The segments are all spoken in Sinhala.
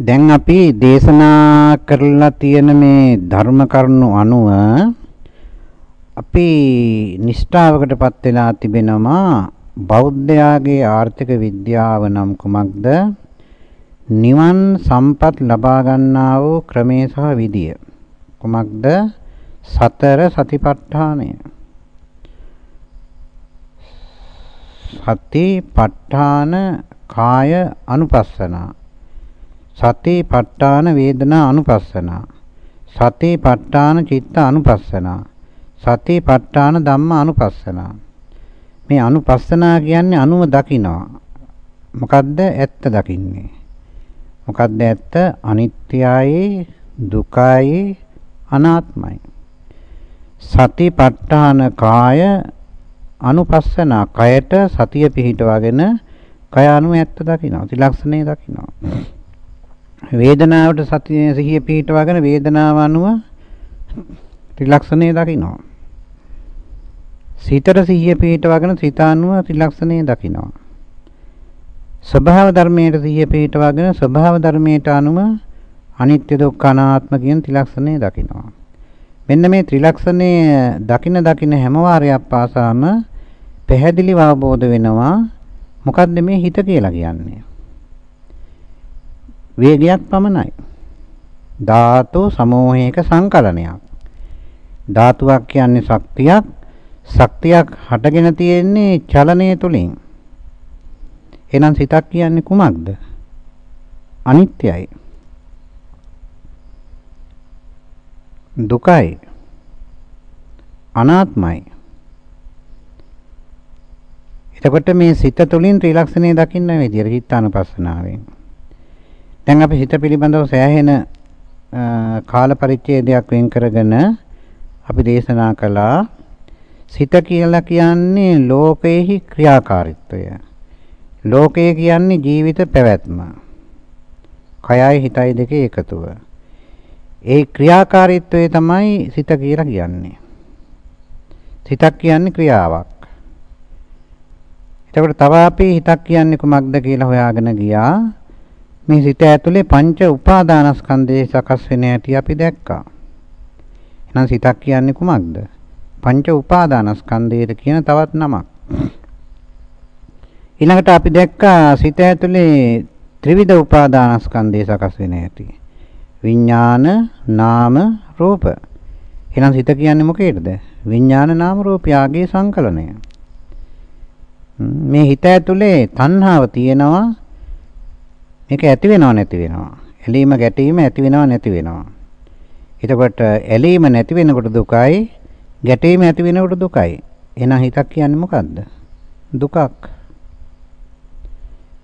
දැන් අපි දේශනා කරලා තියෙන මේ ධර්ම කරුණු අනුව අපි නිෂ්ඨාවකටපත් වෙලා තිබෙනවා බෞද්ධයාගේ ආර්ථික විද්‍යාව නම් කුමක්ද? නිවන් සම්පත් ලබා ගන්නා වූ ක්‍රමේ සහ විදිය කුමක්ද? සතර සතිපට්ඨානය. සතිපට්ඨාන කාය අනුපස්සනා. සතිපට්ඨාන වේදනා අනුපස්සනා. සතිපට්ඨාන චිත්ත අනුපස්සනා. සතිපට්ඨාන ධම්ම අනුපස්සනා. මේ අනුපස්සනා කියන්නේ අනුව දකිනවා. මොකද්ද ඇත්ත දකින්නේ? මොකද්ද ඇත්ත? අනිත්‍යයි දුකයි අනාත්මයි. සතිපට්ඨාන කාය අනුපස්සනා කයට සතිය පිහිටවගෙන කය අනු ඇත්ත දකිනවා. ත්‍රිලක්ෂණේ දකිනවා. වේදනාවට සතිය සිහිය පිහිටවගෙන වේදනාව අනුව ත්‍රිලක්ෂණේ දකිනවා. සිතට සිහිය පිහිටවගෙන සිත අනුව ත්‍රිලක්ෂණේ දකිනවා. ස්වභාව ධර්මයට සිහිය පිහිටවගෙන ස්වභාව ධර්මයට අනුව අනිත්‍ය දුක්ඛ අනාත්ම කියන ත්‍රිලක්ෂණේ දකිනවා. මෙන්න මේ ත්‍රිලක්ෂණය දකින දකින හැම වාරයක් පාසාම පැහැදිලිව අවබෝධ වෙනවා මොකද්ද මේ හිත කියලා කියන්නේ. වේගයක් පමණයි. ධාතු සමූහයක සංකලනයක්. ධාතුවක් කියන්නේ ශක්තියක්. ශක්තියක් හටගෙන තියෙන්නේ චලනය තුලින්. එහෙනම් සිතක් කියන්නේ කුමක්ද? අනිත්‍යයි. දුකයි. අනාත්මයි. එතකොට මේ සිත තුළින් ත්‍රිලක්ෂණය දකින්න විදියට චිත්තානුපස්සනාවෙන්. දැන් අපි හිත පිළිබඳව සෑහෙන කාල පරිච්ඡේදයක් වෙන් කරගෙන අපි දේශනා කළා සිත කියලා කියන්නේ ලෝකයේහි ක්‍රියාකාරීත්වය ලෝකය කියන්නේ ජීවිත පැවැත්ම කයයි හිතයි දෙකේ එකතුව ඒ ක්‍රියාකාරීත්වය තමයි සිත කියලා කියන්නේ. සිතක් කියන්නේ ක්‍රියාවක්. එතකොට තව අපි හිතක් කියන්නේ කුමක්ද කියලා හොයාගෙන ගියා. මේ සිත ඇතුලේ පංච උපාදානස්කන්ධයේ සකස් වෙන හැටි අපි දැක්කා. එහෙනම් සිතක් කියන්නේ කුමක්ද? පංච උපාදානස්කන්ධයට කියන තවත් නමක්. ඊළඟට අපි දැක්කා සිත ඇතුලේ ත්‍රිවිධ උපාදානස්කන්ධයේ සකස් වෙන හැටි. විඥාන නාම රූප. එහෙනම් සිත කියන්නේ මොකේද? විඥාන නාම රූපයාගේ සංකලනය. මේ හිත ඇතුලේ තණ්හාව තියෙනවා. මේක ඇති වෙනව නැති වෙනවා. ඇලීම ගැටීම ඇති වෙනව නැති වෙනවා. එතකොට ඇලීම නැති වෙනකොට දුකයි, ගැටීම ඇති වෙනකොට දුකයි. එහෙනම් හිතක් කියන්නේ මොකද්ද? දුකක්.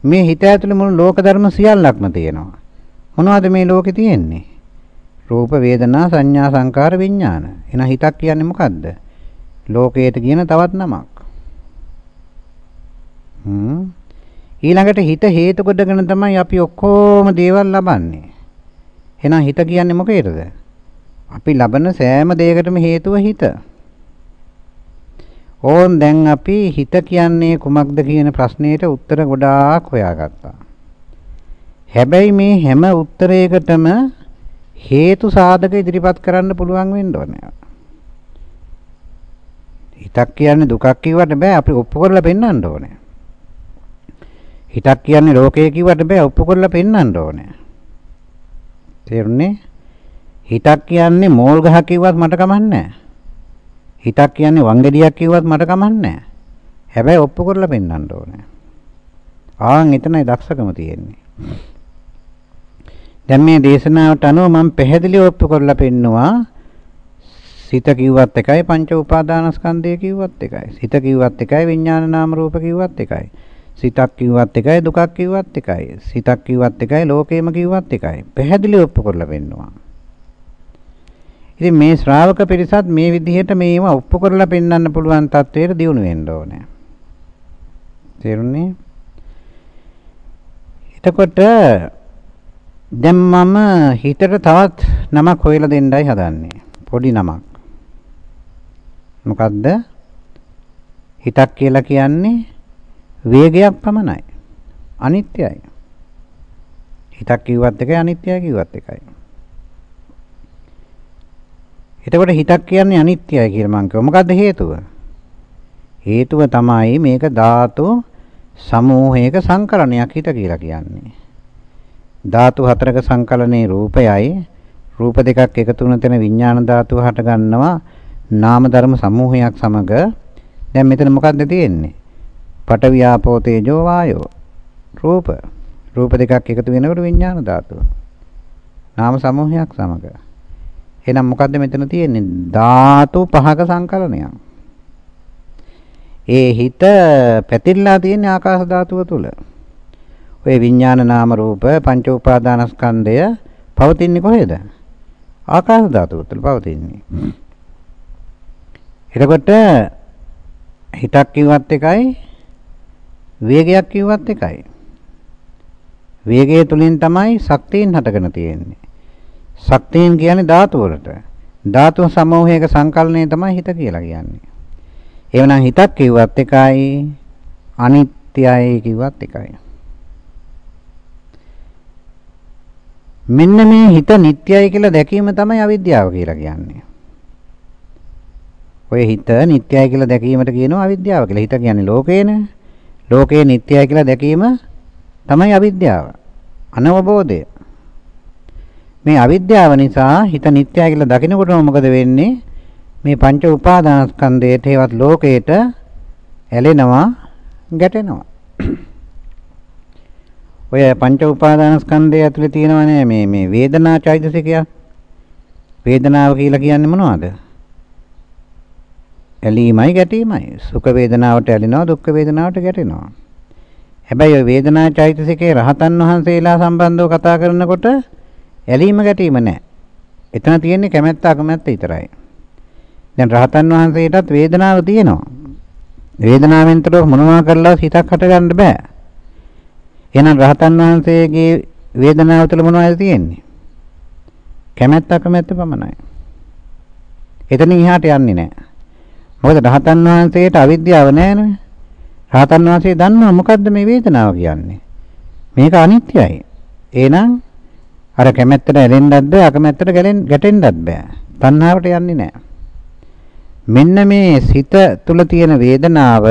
මේ හිත ඇතුලේ මුළු ලෝක ධර්ම සියල්ලක්ම තියෙනවා. මොනවද මේ ලෝකේ තියෙන්නේ? රූප වේදනා සංඥා සංකාර විඥාන. එහෙනම් හිතක් කියන්නේ මොකද්ද? ලෝකයට කියන තවත් නමක්. හ්ම් ඊළඟට හිත හේතු කොටගෙන තමයි අපි ඔක්කොම දේවල් ලබන්නේ. එහෙනම් හිත කියන්නේ මොකේද? අපි ලබන සෑම දෙයකටම හේතුව හිත. ඕන් දැන් අපි හිත කියන්නේ කුමක්ද කියන ප්‍රශ්නෙට උත්තර ගොඩාක් හොයාගත්තා. හැබැයි මේ හැම උත්තරයකටම හේතු සාධක ඉදිරිපත් කරන්න පුළුවන් වෙන්න ඕනේ. හිතක් කියන්නේ දුකක් කිව්වට බෑ අපි ඔප්පු කරලා පෙන්වන්න ඕනේ. හිතක් කියන්නේ ලෝකය කිව්වට බෑ ඔප්පු කරලා පෙන්වන්න ඕනේ. තේරුණේ? හිතක් කියන්නේ මෝල් ගහ කිව්වත් මට කමන්නේ හිතක් කියන්නේ වංගෙඩියක් කිව්වත් මට කමන්නේ හැබැයි ඔප්පු කරලා පෙන්වන්න ඕනේ. ආන් එතනයි දක්ෂකම තියෙන්නේ. දැන් මේ දේශනාවට අනුව මම පැහැදිලිව ඔප්පු කරලා පෙන්නවා සිත කිව්වත් එකයි පංච උපාදානස්කන්ධය කිව්වත් එකයි. සිත කිව්වත් එකයි විඥාන නාම රූප කිව්වත් එකයි. සිතක් කිව්වත් එකයි දුකක් කිව්වත් එකයි. සිතක් කිව්වත් එකයි ලෝකේම කිව්වත් එකයි. පැහැදිලිව ඔප්පු කරලා පෙන්නවා. ඉතින් මේ ශ්‍රාවක පිරිසත් මේ විදිහට මේවා ඔප්පු කරලා පෙන්වන්න පුළුවන් තත්වයට දියුණු වෙන්න ඕනේ. තේරුණේ? එතකොට දැන් මම හිතට තවත් නමක් හොයලා දෙන්නයි හදන්නේ. පොඩි නමක්. මොකද්ද? හිතක් කියලා කියන්නේ වේගයක් පමණයි. අනිත්‍යයි. හිතක් කිව්වත් එකයි අනිත්‍යයි කිව්වත් එකයි. එතකොට හිතක් කියන්නේ අනිත්‍යයි කියලා මං කිව්වා. මොකද්ද හේතුව? හේතුව තමයි මේක ධාතු සමූහයක සංකලනයක් හිත කියලා කියන්නේ. ධාතු හතරක සංකලනයේ රූපයයි රූප දෙකක් එකතු වුණ තැන විඥාන ධාතුව හට ගන්නවා නාම ධර්ම සමූහයක් සමග දැන් මෙතන මොකද්ද තියෙන්නේ? පඨවි ආපෝ තේජෝ වායෝ රූප රූප දෙකක් එකතු වෙනකොට විඥාන ධාතුව. නාම සමූහයක් සමග. එහෙනම් මොකද්ද මෙතන තියෙන්නේ? ධාතු පහක සංකලනයක්. ඒ හිත පැතිරලා තියෙන ආකාශ ධාතුව තුල. ඔය විඥාන නාම රූප පංච උපාදානස්කන්ධය පවතින්නේ කොහෙද? ආකාශ ධාතුව තුල පවතින්නේ. එතකොට හිතක් කිව්වත් එකයි වේගයක් කිව්වත් එකයි. වේගය තුලින් තමයි ශක්තියින් හටගෙන තියෙන්නේ. ශක්තියින් කියන්නේ ධාතු වලට. ධාතු සමූහයක සංකලනය තමයි හිත කියලා කියන්නේ. එවනම් හිතක් කිව්වත් එකයි අනිත්‍යයි කිව්වත් එකයි. මෙන්න මේ හිත නිට්ටයයි කියලා දැකීම තමයි අවිද්‍යාව කියලා කියන්නේ. ඔය හිත නිට්ටයයි කියලා දැකීමට කියනවා අවිද්‍යාව කියලා. හිත කියන්නේ ලෝකේනේ. ලෝකේ නිට්ටයයි කියලා දැකීම තමයි අවිද්‍යාව. අනවබෝධය. මේ අවිද්‍යාව නිසා හිත නිට්ටයයි කියලා දකිනකොටම මොකද වෙන්නේ? මේ පංච උපාදානස්කන්ධයට හේවත් ලෝකයට ඇලෙනවා ගැටෙනවා. ඔය පංච උපාදානස්කන්ධය ඇතුලේ තියෙනවනේ මේ මේ වේදනා චෛතසිකය. වේදනාව කියලා කියන්නේ මොනවද? ඇලීමයි ගැටීමයි. සුඛ වේදනාවට ඇලෙනවා දුක්ඛ වේදනාවට ගැටෙනවා. හැබැයි ඔය වේදනා චෛතසිකේ රහතන් වහන්සේලා සම්බන්ධව කතා කරනකොට ඇලීම ගැටීම නැහැ. එතන තියෙන්නේ කැමැත්ත අකමැත්ත විතරයි. දැන් රහතන් වහන්සේටත් වේදනාව තියෙනවා. වේදනාවෙන් තොරව මොනවා කරලා හිතක් හටගන්න බෑ. එහෙනම් රහතන් වහන්සේගේ වේදනාව තුළ මොනවද තියෙන්නේ? කැමැත්ත අකමැත්ත පමණයි. එතනින් එහාට යන්නේ නැහැ. මොකද රහතන් වහන්සේට අවිද්‍යාව නැහැනේ. රහතන් වහන්සේ දන්නවා මොකද්ද මේ වේදනාව කියන්නේ. මේක අනිත්‍යයි. එහෙනම් අර කැමැත්තට ඇලෙන්නත් බෑ අකමැත්තට ගැටෙන්නත් බෑ. තණ්හාවට යන්නේ නැහැ. මෙන්න මේ සිත තුල තියෙන වේදනාව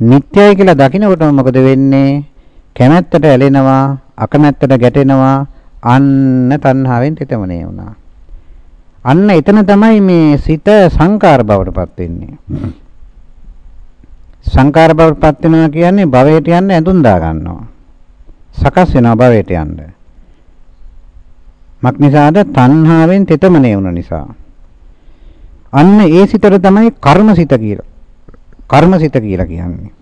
නිට්ටයයි කියලා දකිනකොට මොකද වෙන්නේ? කැමැත්තට ඇලෙනවා අකමැත්තට ගැටෙනවා අන්න තණ්හාවෙන් තෙතමනේ වුණා. අන්න එතන තමයි මේ සිත සංකාර බවටපත් වෙන්නේ. සංකාර බවටපත් වෙනවා කියන්නේ භවයට යන්න ඇඳුම් දා ගන්නවා. සකස් වෙනවා භවයට යන්න. මක්නිසාද තණ්හාවෙන් තෙතමනේ වුණ නිසා. අන්න ඒ සිතට තමයි කර්මසිත කියලා. කර්මසිත කියලා කියන්නේ.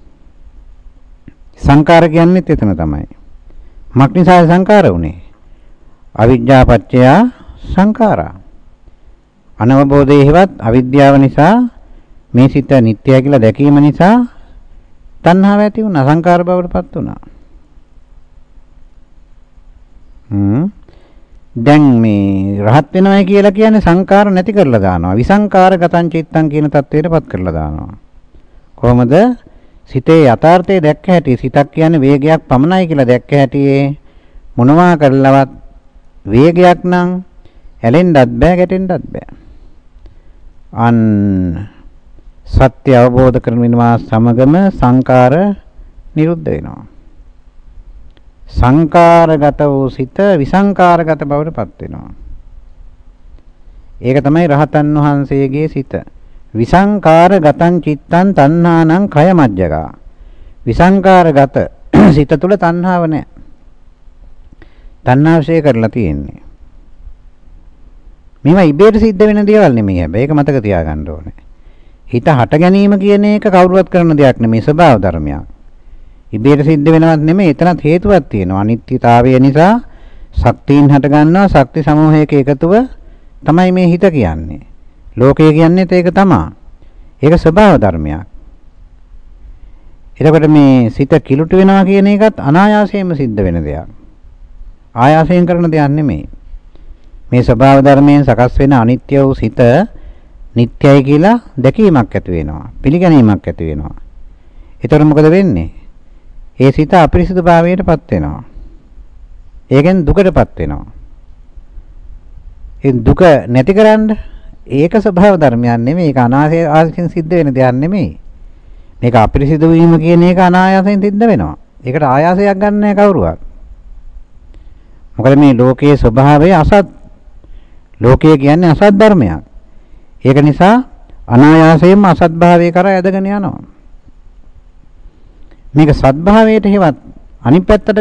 සංකාර කියන්නේත් එතන තමයි. මක්නිසා සංකාර උනේ? අවිජ්ජා පත්‍ය අනවබෝධයෙහිවත් අවිද්‍යාව නිසා මේ සිත නිත්‍යයි කියලා දැකීම නිසා තණ්හාව ඇති වුණා සංකාර බවටපත් වුණා. හ්ම් දැන් මේ රහත් වෙනවා කියලා කියන්නේ සංකාර නැති කරලා දානවා. විසංකාර ගතං චිත්තං කියන தത്വයටපත් කරලා දානවා. කොහොමද? සිතේ යථාර්ථය දැක්ක හැටි සිතක් කියන්නේ වේගයක් පමණයි කියලා දැක්ක හැටි මොනවා කරලවත් වේගයක් නම් ඇලෙන්නත් බෑ ගැටෙන්නත් බෑ. අන් සත්‍ය අවබෝධ කරගන්නවා සමගම සංකාර නිරුද්ධ වෙනවා. සංකාරගත වූ සිත විසංකාරගත බවට පත් වෙනවා. ඒක තමයි රහතන් වහන්සේගේ සිත. විසංකාරගතං චිත්තං තණ්හානං කය මජ්ජකා. විසංකාරගත සිත තුළ තණ්හාව නැහැ. තණ්හාවශය කරලා තියෙන්නේ. මේවා ඉබේට සිද්ධ වෙන දේවල් නෙමෙයි හැබැයි ඒක මතක තියාගන්න ඕනේ. හිත හට ගැනීම කියන එක කවුරුවත් කරන දෙයක් නෙමෙයි ස්වභාව ධර්මයක්. ඉබේට සිද්ධ වෙනවත් නෙමෙයි එතනත් හේතුවක් තියෙනවා. අනිත්‍යතාවය නිසා ශක්තියින් හට ගන්නවා ශක්ති සමූහයක එකතුව තමයි මේ හිත කියන්නේ. ලෝකය කියන්නේත් ඒක තමයි. ඒක ස්වභාව ධර්මයක්. එතකොට මේ සිත කිලුට වෙනවා කියන එකත් අනායාසයෙන්ම සිද්ධ වෙන දෙයක්. ආයාසයෙන් කරන දෙයක් නෙමෙයි. මේ ස්වභාව ධර්මයෙන් සකස් වෙන අනිත්‍ය වූ සිත නිට්ටයයි කියලා දැකීමක් ඇති වෙනවා. පිළිගැනීමක් ඇති වෙනවා. එතකොට මොකද වෙන්නේ? ඒ සිත අපිරිසිදු භාවයටපත් වෙනවා. ඒකෙන් දුකටපත් වෙනවා. ඒ දුක නැතිකරන්න ඒක ස්වභාව ධර්මයක් නෙමෙයි. ඒක අනාසය ආසින් සිද්ධ වෙන දෙයක් නෙමෙයි. මේක අපිරිසිදු වීම කියන එක අනායාසයෙන් සිද්ධ වෙනවා. ඒකට ආයාසයක් ගන්න නැහැ කවුරුවත්. මොකද මේ ලෝකයේ ස්වභාවය අසත් ලෝකය කියන්නේ අසත් ධර්මයක්. ඒක නිසා අනායාසයෙන්ම අසත් භාවය කරා ඇදගෙන යනවා. මේක සත්භාවයට හේවත් අනිත් පැත්තට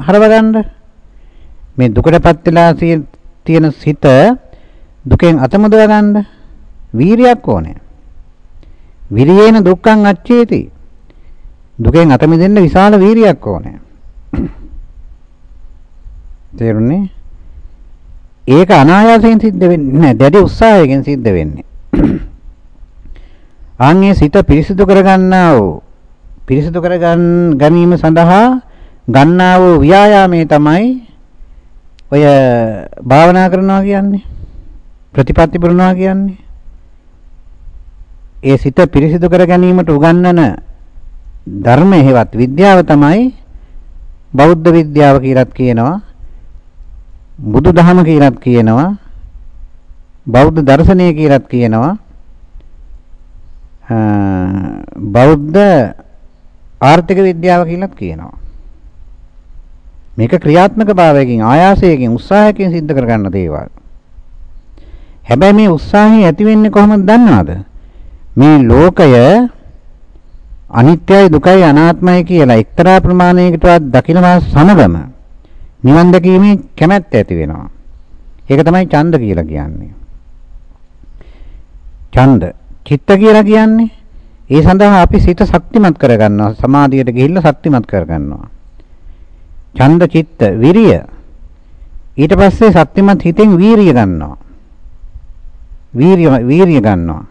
හරව ගන්න මේ දුකටපත් වෙලා තියෙන සිත දුකෙන් අත මුදව ගන්න වීරියක් ඕනේ. විරියේන දුක්ඛං අච්චේති. දුකෙන් අත මිදෙන්න විශාල වීරියක් ඕනේ. තේරුණේ? ඒක අනායාසයෙන් සිද්ධ වෙන්නේ නැහැ. දැඩි උත්සාහයකින් සිද්ධ වෙන්නේ. ආන්ගේ සිත පිරිසිදු කරගන්නා වූ පිරිසිදු කර ගැනීම සඳහා ගන්නා වූ ව්‍යායාමයේ තමයි ඔය භාවනා කරනවා කියන්නේ. ප්‍රතිපත්ති පුරනවා කියන්නේ. ඒ සිත පිරිසිදු කර ගැනීමට උගන්වන ධර්මයේ හෙවත් විද්‍යාව තමයි බෞද්ධ විද්‍යාව කියලාත් කියනවා. බුදු දහම කියලාත් කියනවා. බෞද්ධ දර්ශනය කියලාත් කියනවා. බෞද්ධ ආර්ථික විද්‍යාව කියලාත් කියනවා. මේක ක්‍රියාත්මක භාවයකින් ආයාසයකින් උත්සාහයකින් සිද්ධ කරගන්න දේවල්. හැබැයි මේ උත්සාහය ඇති වෙන්නේ කොහොමද දන්නවද? මේ ලෝකය අනිත්‍යයි දුකයි අනාත්මයි කියලා එක්තරා ප්‍රමාණයකටවත් දකිනවා සමගම නිවන් දැකීමේ කැමැත්ත ඇති වෙනවා. ඒක තමයි ඡන්ද කියලා කියන්නේ. ඡන්ද චිත්ත කියලා කියන්නේ ඒ සඳහා අපි සිත ශක්තිමත් කරගන්නවා සමාධියට ගිහිල්ලා ශක්තිමත් කරගන්නවා. ඡන්ද චිත්ත විරිය ඊට පස්සේ ශක්තිමත් හිතෙන් වීරිය ගන්නවා. වීරිය වීරිය ගන්නවා.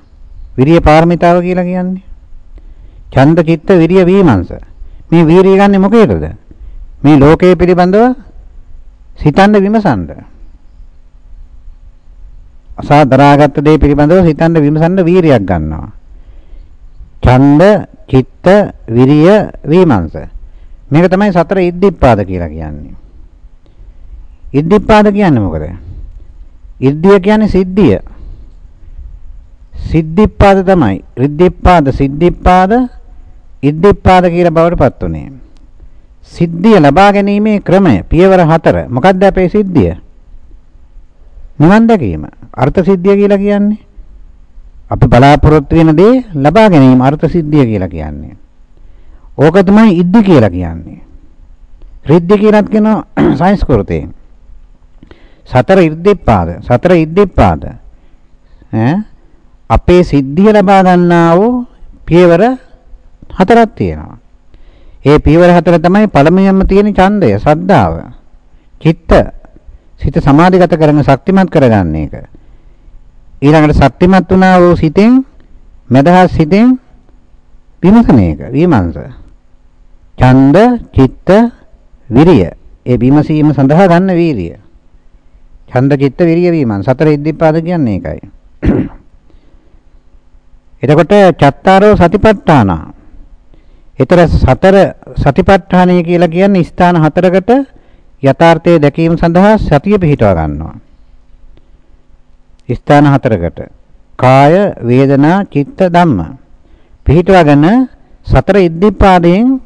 විරිය පාරමිතාව කියලා කියන්නේ. ඡන්ද චිත්ත විරිය වීමංශ. මේ වීරිය ගන්නෙ මොකේද? මේ ලෝකයේ පිළිබඳව සිතන්න විමසන්න. අසා දරාගත් දේ පිළිබඳව සිතන්න විමසන්න වීරියක් ගන්නවා. ඡන්ද චිත්ත විරිය වීමංශ. මේක තමයි සතර ඉද්ධිපාද කියලා කියන්නේ. ඉද්ධිපාද කියන්නේ මොකද? ඉද්ධිය කියන්නේ සිද්ධිය. සිද්ධිපාද තමයි. රිද්ධිපාද සිද්ධිපාද ඉද්ධිපාද කියලා බවට පත් උනේ. සිද්ධිය ලබා ගැනීමේ ක්‍රමය පියවර හතර. මොකක්ද අපේ සිද්ධිය? නිවන් දැකීම. අර්ථ සිද්ධිය කියලා කියන්නේ අපි බලාපොරොත්තු වෙන දේ ලබා ගැනීම අර්ථ සිද්ධිය කියලා කියන්නේ. ඕක තමයි ඉද්ධි කියලා කියන්නේ. රිද්ධි කියලාත් කියනවා සංස්කෘතේ. සතර ඉද්ධිපාද සතර ඉද්ධිපාද ඈ අපේ සිද්ධිය ලබා ගන්නා වූ පියවර හතරක් තියෙනවා. ඒ පියවර හතර තමයි පළමුවෙන්ම තියෙන ඡන්දය, සද්ධාව, චිත්ත, සිත සමාධිගත කරගෙන ශක්තිමත් කරගන්න එක. ඊළඟට ශක්තිමත් වුණා වූ සිතෙන් මෙදහස් සිතෙන් විමසන එක, විමර්ශ. ඡන්ද, චිත්ත, විරිය. ඒ විමසීම සඳහා ගන්න වීරිය. ඡන්ද, චිත්ත, විරිය විමන් සතර ඉද්ධිපාද කියන්නේ ඒකයි. එතකොට චත්තාරෝ සතිපට්ඨාන. ඊතර සතර සතිපට්ඨානය කියලා කියන්නේ ස්ථාන හතරකට යථාර්ථය දැකීම සඳහා සතිය පිහිටවා ගන්නවා. ස්ථාන හතරකට කාය වේදනා චිත්ත ධම්ම පිහිටවාගෙන සතර ඉද්ධිපාදයෙන්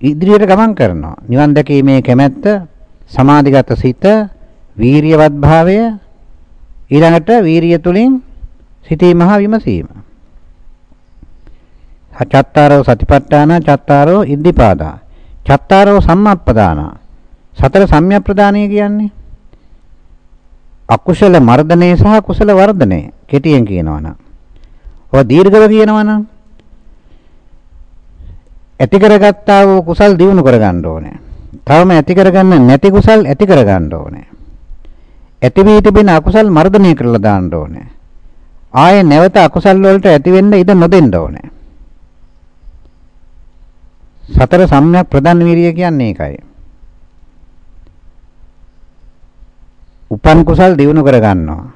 ඉදිරියට ගමන් කරනවා. නිවන් දැකීමේ කැමැත්ත, සමාධිගත සිත, වීරියවත් භාවය ඊළඟට වීරිය තුලින් සිතේ මහ විමසීම. චත්තාරෝ සතිපට්ඨාන චත්තාරෝ ඉද්ධිපාදා චත්තාරෝ සම්මප්පදාන සතර සම්‍යක් ප්‍රදානය කියන්නේ අකුසල මර්ධනය සහ කුසල වර්ධනය කෙටියෙන් කියනවා නම් ඔය දීර්ඝව කියනවා නම් ඇති කරගත්තා වූ කුසල් දියුණු කරගන්න ඕනේ. තවම ඇති කරගන්න නැති කුසල් ඇති කරගන්න ඕනේ. ඇති වී තිබෙන අකුසල් මර්ධනය කරලා දාන්න ඕනේ. ආයේ නැවත අකුසල් වලට ඇති වෙන්න ඉඩ නොදෙන්න ඕනේ. සතර සම්‍යක් ප්‍රධාන වීරිය කියන්නේ ඒකයි. උපන් කුසල් දිනු කර ගන්නවා.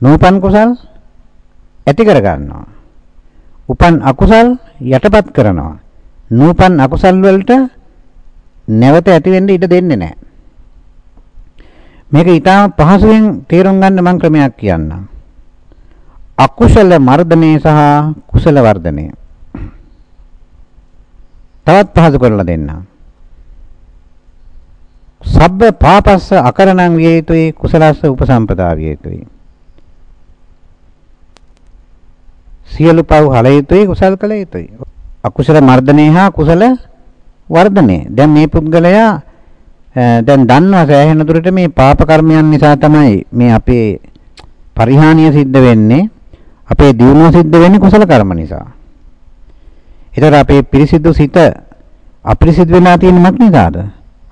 නූපන් කුසල් ඇති කර ගන්නවා. උපන් අකුසල් යටපත් කරනවා. නූපන් අකුසල් වලට නැවත ඇති වෙන්න ඉඩ දෙන්නේ නැහැ. මේක ඊටාම පහසුවෙන් තේරුම් ගන්න මම ක්‍රමයක් කියන්නම්. අකුසල මර්ධනය සහ කුසල වර්ධනය. තවත් පහසු කරලා දෙන්නම්. සබ්බ පාපස්ස අකරණං විය යුතුයි කුසලස්ස උපසම්පදා විය යුතුයි. සියලු පව් හල යුතුයි කුසල් කළ යුතුයි. අකුසල මර්ධනය හා කුසල වර්ධනය. දැන් මේ පුද්ගලයා දැන් දන්නවා සෑහෙන දුරට මේ පාප කර්මයන් නිසා තමයි මේ අපේ පරිහානිය සිද්ධ වෙන්නේ. අපේ දියුණුව සිද්ධ වෙන්නේ කුසල කර්ම නිසා. ඒතර අපේ පිරිසිදු සිත අපිරිසිදු වෙලා තියෙන මක් නිසාද?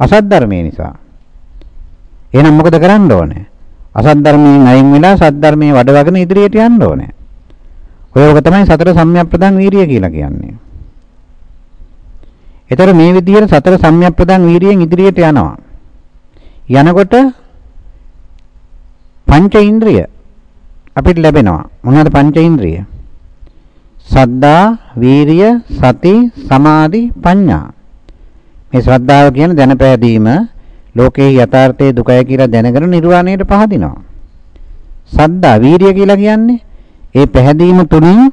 අසත් ධර්මයේ නිසා. එහෙනම් මොකද කරන්න ඕනේ? අසත් ධර්මයෙන් අයින් වෙලා සත් ධර්මයේ වඩවගෙන ඉදිරියට යන්න ඕනේ. ඔය ඔක තමයි සතර සම්‍යක් ප්‍රදාන් වීරිය කියලා කියන්නේ. ඒතර මේ විදිහට සතර සම්‍යක් ප්‍රදාන් වීරියෙන් ඉදිරියට යනවා. යනකොට පංච ඉන්ද්‍රිය අපිට ලැබෙනවා. මොනවද පංච ඉන්ද්‍රිය? සද්දා, වීරිය, සති, සමාධි, ප්‍රඥා. මේ ශ්‍රද්ධාව කියන දැනපෑදීම ලෝකේ යථාර්ථයේ දුකයි කියලා දැනගෙන නිර්වාණයට පහදිනවා. සද්දා, වීරිය කියලා කියන්නේ ඒ පැහැදීම තුලින්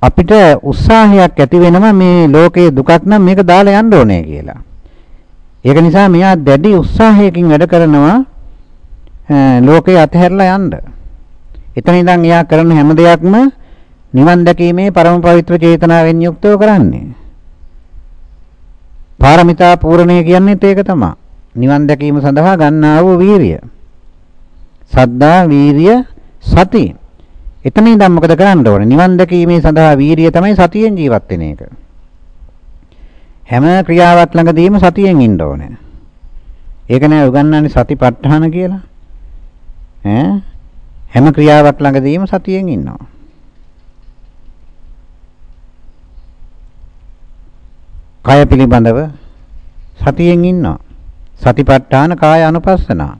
අපිට උත්සාහයක් ඇති වෙනවා මේ ලෝකයේ දුකක් නම් මේක දාලා යන්න ඕනේ කියලා. ඒක නිසා මෙයා දැඩි උත්සාහයකින් වැඩ කරනවා ලෝකේ අතහැරලා යන්න. එතන ඉඳන් එයා කරන හැම දෙයක්ම නිවන් දැකීමේ පරම පවිත්‍ර චේතනාවෙන් යුක්තව කරන්නේ. පාරමිතා පූර්ණය කියන්නේත් ඒක තමයි. නිවන් දැකීම සඳහා ගන්නා වූ වීරිය. සද්දා, වීරිය, සති. එතන ඉඳන් මොකද කරන්න ඕනේ? නිවන් දැකීමේ සඳහා වීරිය තමයි සතියෙන් ජීවත් වෙන එක. හැම ක්‍රියාවක් ළඟදීම සතියෙන් ඉන්න ඕනේ. ඒක නෑ උගන්වන්නේ සතිපට්ඨාන කියලා. ඈ හැම ක්‍රියාවක් ළඟදීම සතියෙන් ඉන්නවා. කය පිළිබඳව සතියෙන් ඉන්නවා. සතිපට්ඨාන කාය අනුපස්සනා.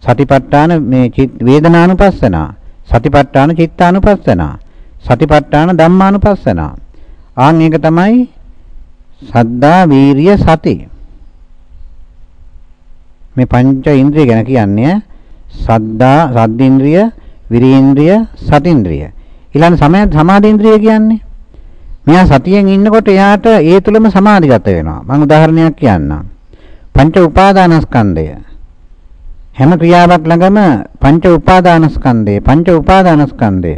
සතිපට්ඨාන මේ වේදනානුපස්සනා. සතිපට්ඨාන චිත්තානුපස්සනා. සතිපට්ඨාන ධම්මානුපස්සනා. ආන් ඒක තමයි සද්දා වීරිය සති. මේ පංච ඉන්ද්‍රිය ගැන කියන්නේ සද්දා සද්දේන්ද්‍රිය විරේන්ද්‍රිය සතින්ද්‍රිය. ඊළඟ සමය සමාධේන්ද්‍රිය කියන්නේ. මෙයා සතියෙන් ඉන්නකොට එයාට ඒ තුලම සමාධිගත වෙනවා. මම උදාහරණයක් කියන්නම්. පංච උපාදානස්කන්ධය. හැම ක්‍රියාවක් ළඟම පංච උපාදානස්කන්ධය, පංච උපාදානස්කන්ධය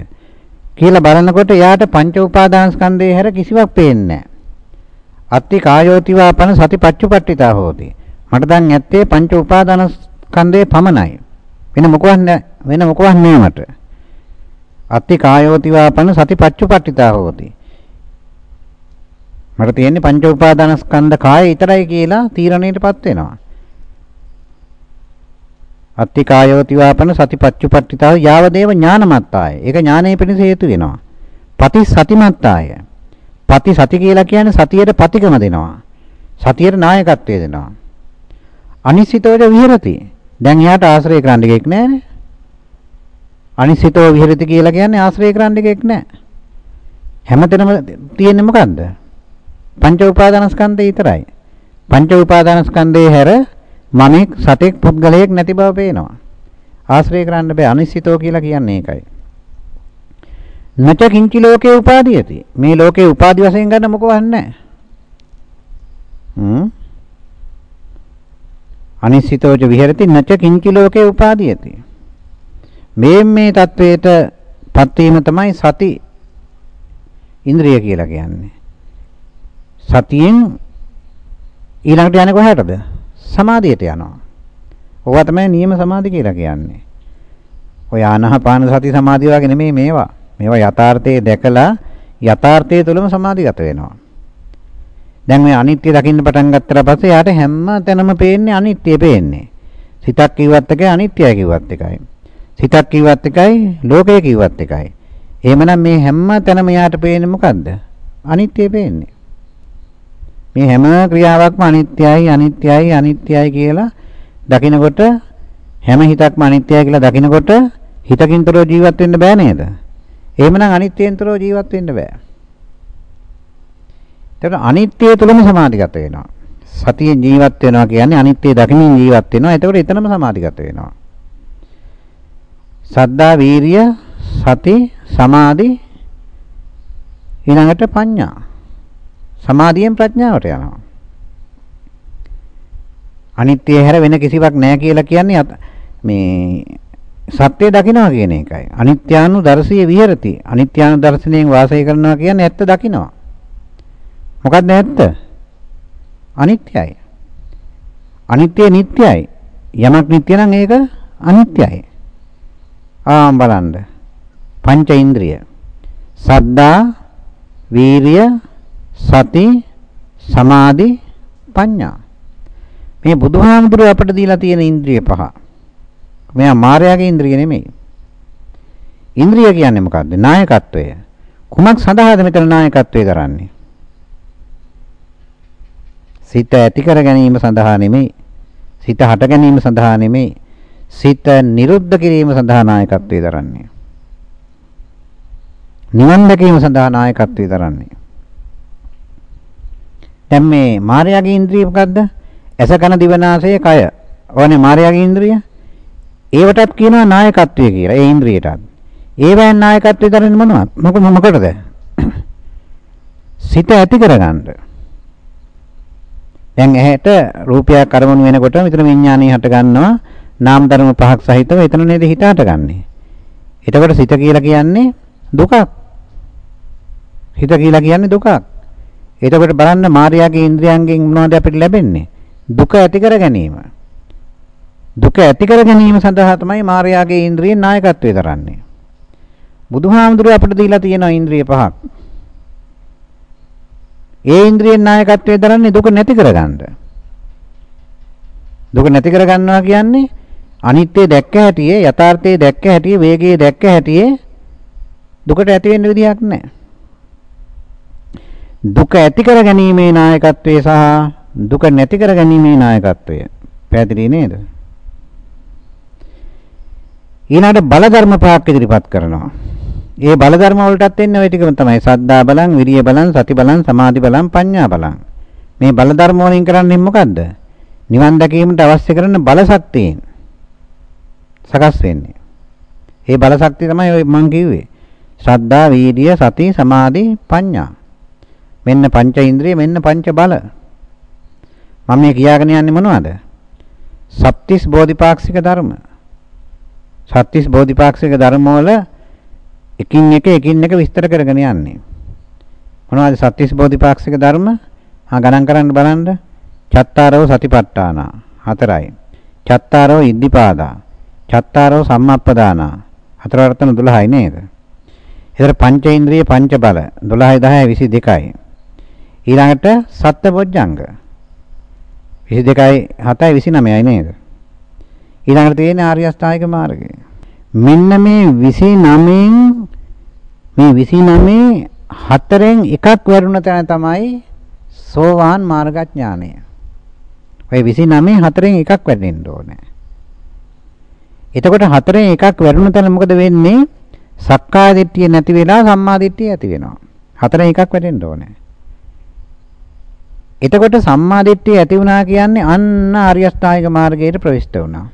කියලා බලනකොට එයාට පංච උපාදානස්කන්ධයේ හැර කිසිවක් පේන්නේ නැහැ. අත්ති කායෝතිවාපන සතිපච්චුපට්ඨිතා හෝති. මට දැන් ඇත්තේ පංච උපාදානස්කන්ධයේ පමණයි. වෙන මොකවත් නැහැ. වෙන මොකවත් නෑ මට. අත්ති කායෝතිවාපන සතිපච්චුපට්ඨිතා හෝති. මට තියෙන්නේ පංච උපාදානස්කන්ධ කාය විතරයි කියලා තීරණයටපත් වෙනවා. අත්ති කායෝතිවාපන සතිපච්චුපට්ඨිතා යාවදේව ඥානමත්තාය. ඒක ඥානයේ පිණිස හේතු වෙනවා. පති සතිමත්තාය. පති සති කියලා කියන්නේ සතියට පතිකම දෙනවා. සතියට නායකත්වය දෙනවා. අනිසිතෝජ විහෙරති. දැන් එයාට ආශ්‍රය කරන්න එකක් නැහැනේ. අනිසිතෝ විහෙරති කියලා කියන්නේ ආශ්‍රය කරන්න එකක් නැහැ. හැමතැනම තියෙන්නේ මොකද්ද? පංච උපාදානස්කන්ධය විතරයි. පංච උපාදානස්කන්ධයේ හැර මමෙක් සතෙක් පුද්ගලයෙක් නැති බව පේනවා. ආශ්‍රය කරන්න බෑ අනිශ්චිතෝ කියලා කියන්නේ ඒකයි. නච කිංචි ලෝකේ උපාදීයති. මේ ලෝකේ උපාදි වශයෙන් ගන්න මොකවත් නැහැ. හ්ම්. අනිශ්චිතෝච විහෙරති නච කිංචි ලෝකේ උපාදීයති. මේ මේ தത്വයට පත්වීම තමයි සති ඉන්ද්‍රිය කියලා කියන්නේ. සතියෙන් ඊළඟට යන්නේ කොහටද? සමාධියට යනවා. ඕවා තමයි නියම සමාධි කියලා කියන්නේ. ඔය ආනාපාන සති සමාධිය වගේ නෙමෙයි මේවා. මේවා යථාර්ථයේ දැකලා යථාර්ථයේ තුලම සමාධිගත වෙනවා. දැන් මේ අනිත්‍ය දකින්න පටන් ගත්තට පස්සේ යාට හැම තැනම පේන්නේ අනිත්‍ය පේන්නේ. සිතක් කිව්වත් එකයි අනිත්‍යයි කිව්වත් එකයි. සිතක් කිව්වත් එකයි ලෝකය කිව්වත් එකයි. එහෙමනම් මේ හැම තැනම යාට පේන්නේ මොකද්ද? අනිත්‍ය පේන්නේ. මේ හැම ක්‍රියාවක්ම අනිත්‍යයි අනිත්‍යයි අනිත්‍යයි කියලා දකිනකොට හැම හිතක්ම අනිත්‍යයි කියලා දකිනකොට හිතකින්තරෝ ජීවත් වෙන්න බෑ නේද? එහෙමනම් අනිත්‍යයෙන්තරෝ ජීවත් වෙන්න බෑ. එතකොට අනිත්‍ය තුලම සමාධිගත වෙනවා. සතියෙන් ජීවත් වෙනවා කියන්නේ අනිත්‍ය දකිනින් ජීවත් වෙනවා. එතකොට එතනම සමාධිගත වෙනවා. සද්දා වීරිය සති සමාධි ඊළඟට ප්‍රඥා. සමාධියෙන් ප්‍රඥාවට යනවා. අනිත්‍ය හැර වෙන කිසිවක් නැහැ කියලා කියන්නේ මේ සත්‍ය දකිනවා කියන එකයි. අනිත්‍යානු දර්ශයේ විහෙරති. අනිත්‍යානු දර්ශනයෙන් වාසය කරනවා කියන්නේ ඇත්ත දකිනවා. මොකක්ද ඇත්ත? අනිත්‍යයි. අනිත්‍ය නිට්ටයයි. යමක් නිට්ටය නම් ඒක අනිත්‍යයි. ආම් බලන්න. පංච ඉන්ද්‍රිය. සද්දා, වීරිය, සති, සමාධි, ප්‍රඥා. මේ බුදුහාමුදුරුව අපිට දීලා තියෙන ඉන්ද්‍රිය පහ. මෙයා මායාවේ ඉන්ද්‍රිය නෙමෙයි. ඉන්ද්‍රිය කියන්නේ මොකද්ද? නායකත්වය. කුමක් සඳහාද මෙතන නායකත්වය කරන්නේ? සිත ඇති කර ගැනීම සඳහා නෙමෙයි. සිත හට ගැනීම සඳහා නෙමෙයි. සිත නිරුද්ධ කිරීම සඳහා නායකත්වය දරන්නේ. නිවන් දැකීම සඳහා නායකත්වය දරන්නේ. දැන් මේ මායාවේ ඉන්ද්‍රිය මොකද්ද? ඇස කන දිව නාසය කය. ඕනේ මායාවේ ඉන්ද්‍රිය. ඒවටත් කියනවා නායකත්වය කියලා. ඒ ඉන්ද්‍රියටත්. ඒවෙන් නායකත්වය දරන්නේ මොනවද? මොකද මොකටද? සිත ඇති කරගන්න. දැන් ඇහැට රූපයක් අරමුණු වෙනකොට මෙතන විඥානය හට ගන්නවා. නාම ධර්ම පහක් සහිතව එතන නේද හිත හටගන්නේ. එතකොට සිත කියලා කියන්නේ දුකක්. හිත කියලා කියන්නේ දුකක්. එතකොට බලන්න මායාවේ ඉන්ද්‍රියයන්ගෙන් මොනවද අපිට ලැබෙන්නේ? දුක ඇති කර ගැනීම. දුක ඇති කර ගැනීම සඳහා තමයි මායාවේ ඉන්ද්‍රියෙන් නායකත්වය කරන්නේ. බුදුහාමුදුරුවෝ අපිට දීලා තියෙන ඉන්ද්‍රිය පහක්. ඒ ඉන්ද්‍රියෙන් නායකත්වය දරන්නේ දුක නැති කරගන්න. දුක නැති කරගන්නවා කියන්නේ අනිත්‍ය දැක්ක හැටියේ යථාර්ථයේ දැක්ක හැටියේ වේගයේ දැක්ක හැටියේ දුකට ඇති වෙන්න විදියක් නැහැ. දුක ඇති කර ගැනීමේ නායකත්වය සහ දුක නැති කර ගැනීමේ නායකත්වය පැහැදිලි නේද? ඊළඟට බල ධර්ම පහක් ඉදිරිපත් කරනවා. ඒ බල ධර්ම වලටත් එන්නේ ওই ටිකම තමයි. සද්දා බලං, විරිය බලං, සති බලං, සමාධි බලං, ප්‍රඥා බලං. මේ බල ධර්ම වලින් කරන්නේ මොකද්ද? නිවන් දැකීමට අවශ්‍ය කරන බල ශක්තියෙන් සකස් වෙන්නේ. ඒ බල ශක්තිය තමයි ඔය මං කිව්වේ. ශ්‍රද්ධා, වීර්ය, සති, සමාධි, ප්‍රඥා. මෙන්න පංච ඉන්ද්‍රිය, මෙන්න පංච බල. මම මේ කියාගෙන යන්නේ මොනවද? සත්‍තිස් බෝධිපාක්ෂික ධර්ම. සත්‍තිස් බෝධිපාක්ෂික ධර්ම වල එකින් එක එකින් එක විස්තර කරගෙන යන්නේ. මොනවද සත්‍තිස් බෝධිපාක්ෂික ධර්ම? ආ ගණන් කරන්න බලන්න. චත්තාරෝ සතිපට්ඨාන හතරයි. චත්තාරෝ ඉද්ධිපාදා. චත්තාරෝ සම්මප්පදාන. හතර වර්තන 12යි නේද? ඒතර පංච ඉන්ද්‍රිය පංච බල 12 10 22යි. ඊළඟට සත්බොජ්ජංග 22යි 7යි 29යි නේද? ඊළඟට තියෙන ආර්ය අෂ්ටාංගික මාර්ගය. මෙන්න මේ 29න් මේ 29 හතරෙන් එකක් වරුණ තැන තමයි සෝවාන් මාර්ගඥානය. ඔය 29 හතරෙන් එකක් වැඩෙන්න ඕනේ. එතකොට හතරෙන් එකක් වැඩුණ තැන මොකද වෙන්නේ? සක්කාය දිට්ඨිය නැති වෙලා සම්මා දිට්ඨිය ඇති වෙනවා. හතරෙන් එකක් වැඩෙන්න ඕනේ. එතකොට සම්මා දිට්ඨිය ඇති වුණා කියන්නේ අන්න ආර්ය අෂ්ටාංගික මාර්ගයට ප්‍රවිෂ්ඨ වුණා.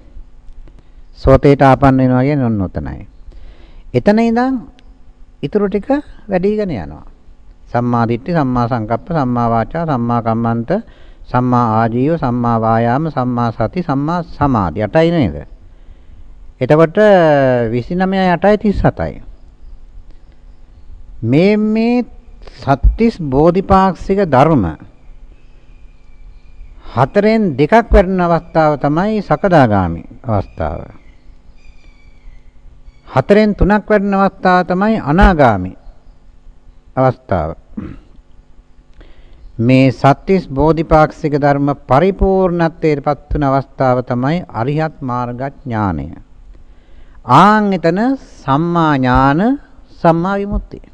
සෝතේට ආපන්න වෙනවා කියන්නේ ඔන්න ඔතනයි. එතන ඉඳන් ඊටු ටික වැඩිගෙන යනවා. සම්මා දිට්ඨි, සම්මා සංකප්ප, සම්මා වාචා, සම්මා කම්මන්ත, සම්මා ආජීව, සම්මා වායාම, සම්මා සති, සම්මා සමාධි. 8යි නේද? එතකොට 29 8යි 37යි. මේ මේ සත්‍තිස් බෝධිපාක්ෂික ධර්ම හතරෙන් දෙකක් වැඩෙන අවස්ථාව තමයි සකදාගාමි අවස්ථාව. හතරෙන් තුනක් වැඩෙන අවස්ථාව තමයි අනාගාමි අවස්ථාව. මේ සත්‍තිස් බෝධිපාක්ෂික ධර්ම පරිපූර්ණත්වයට පත් වන අවස්ථාව තමයි අරිහත් මාර්ග ඥානය. ආන් එතන සම්මා ඥාන සම්මා විමුක්තිය.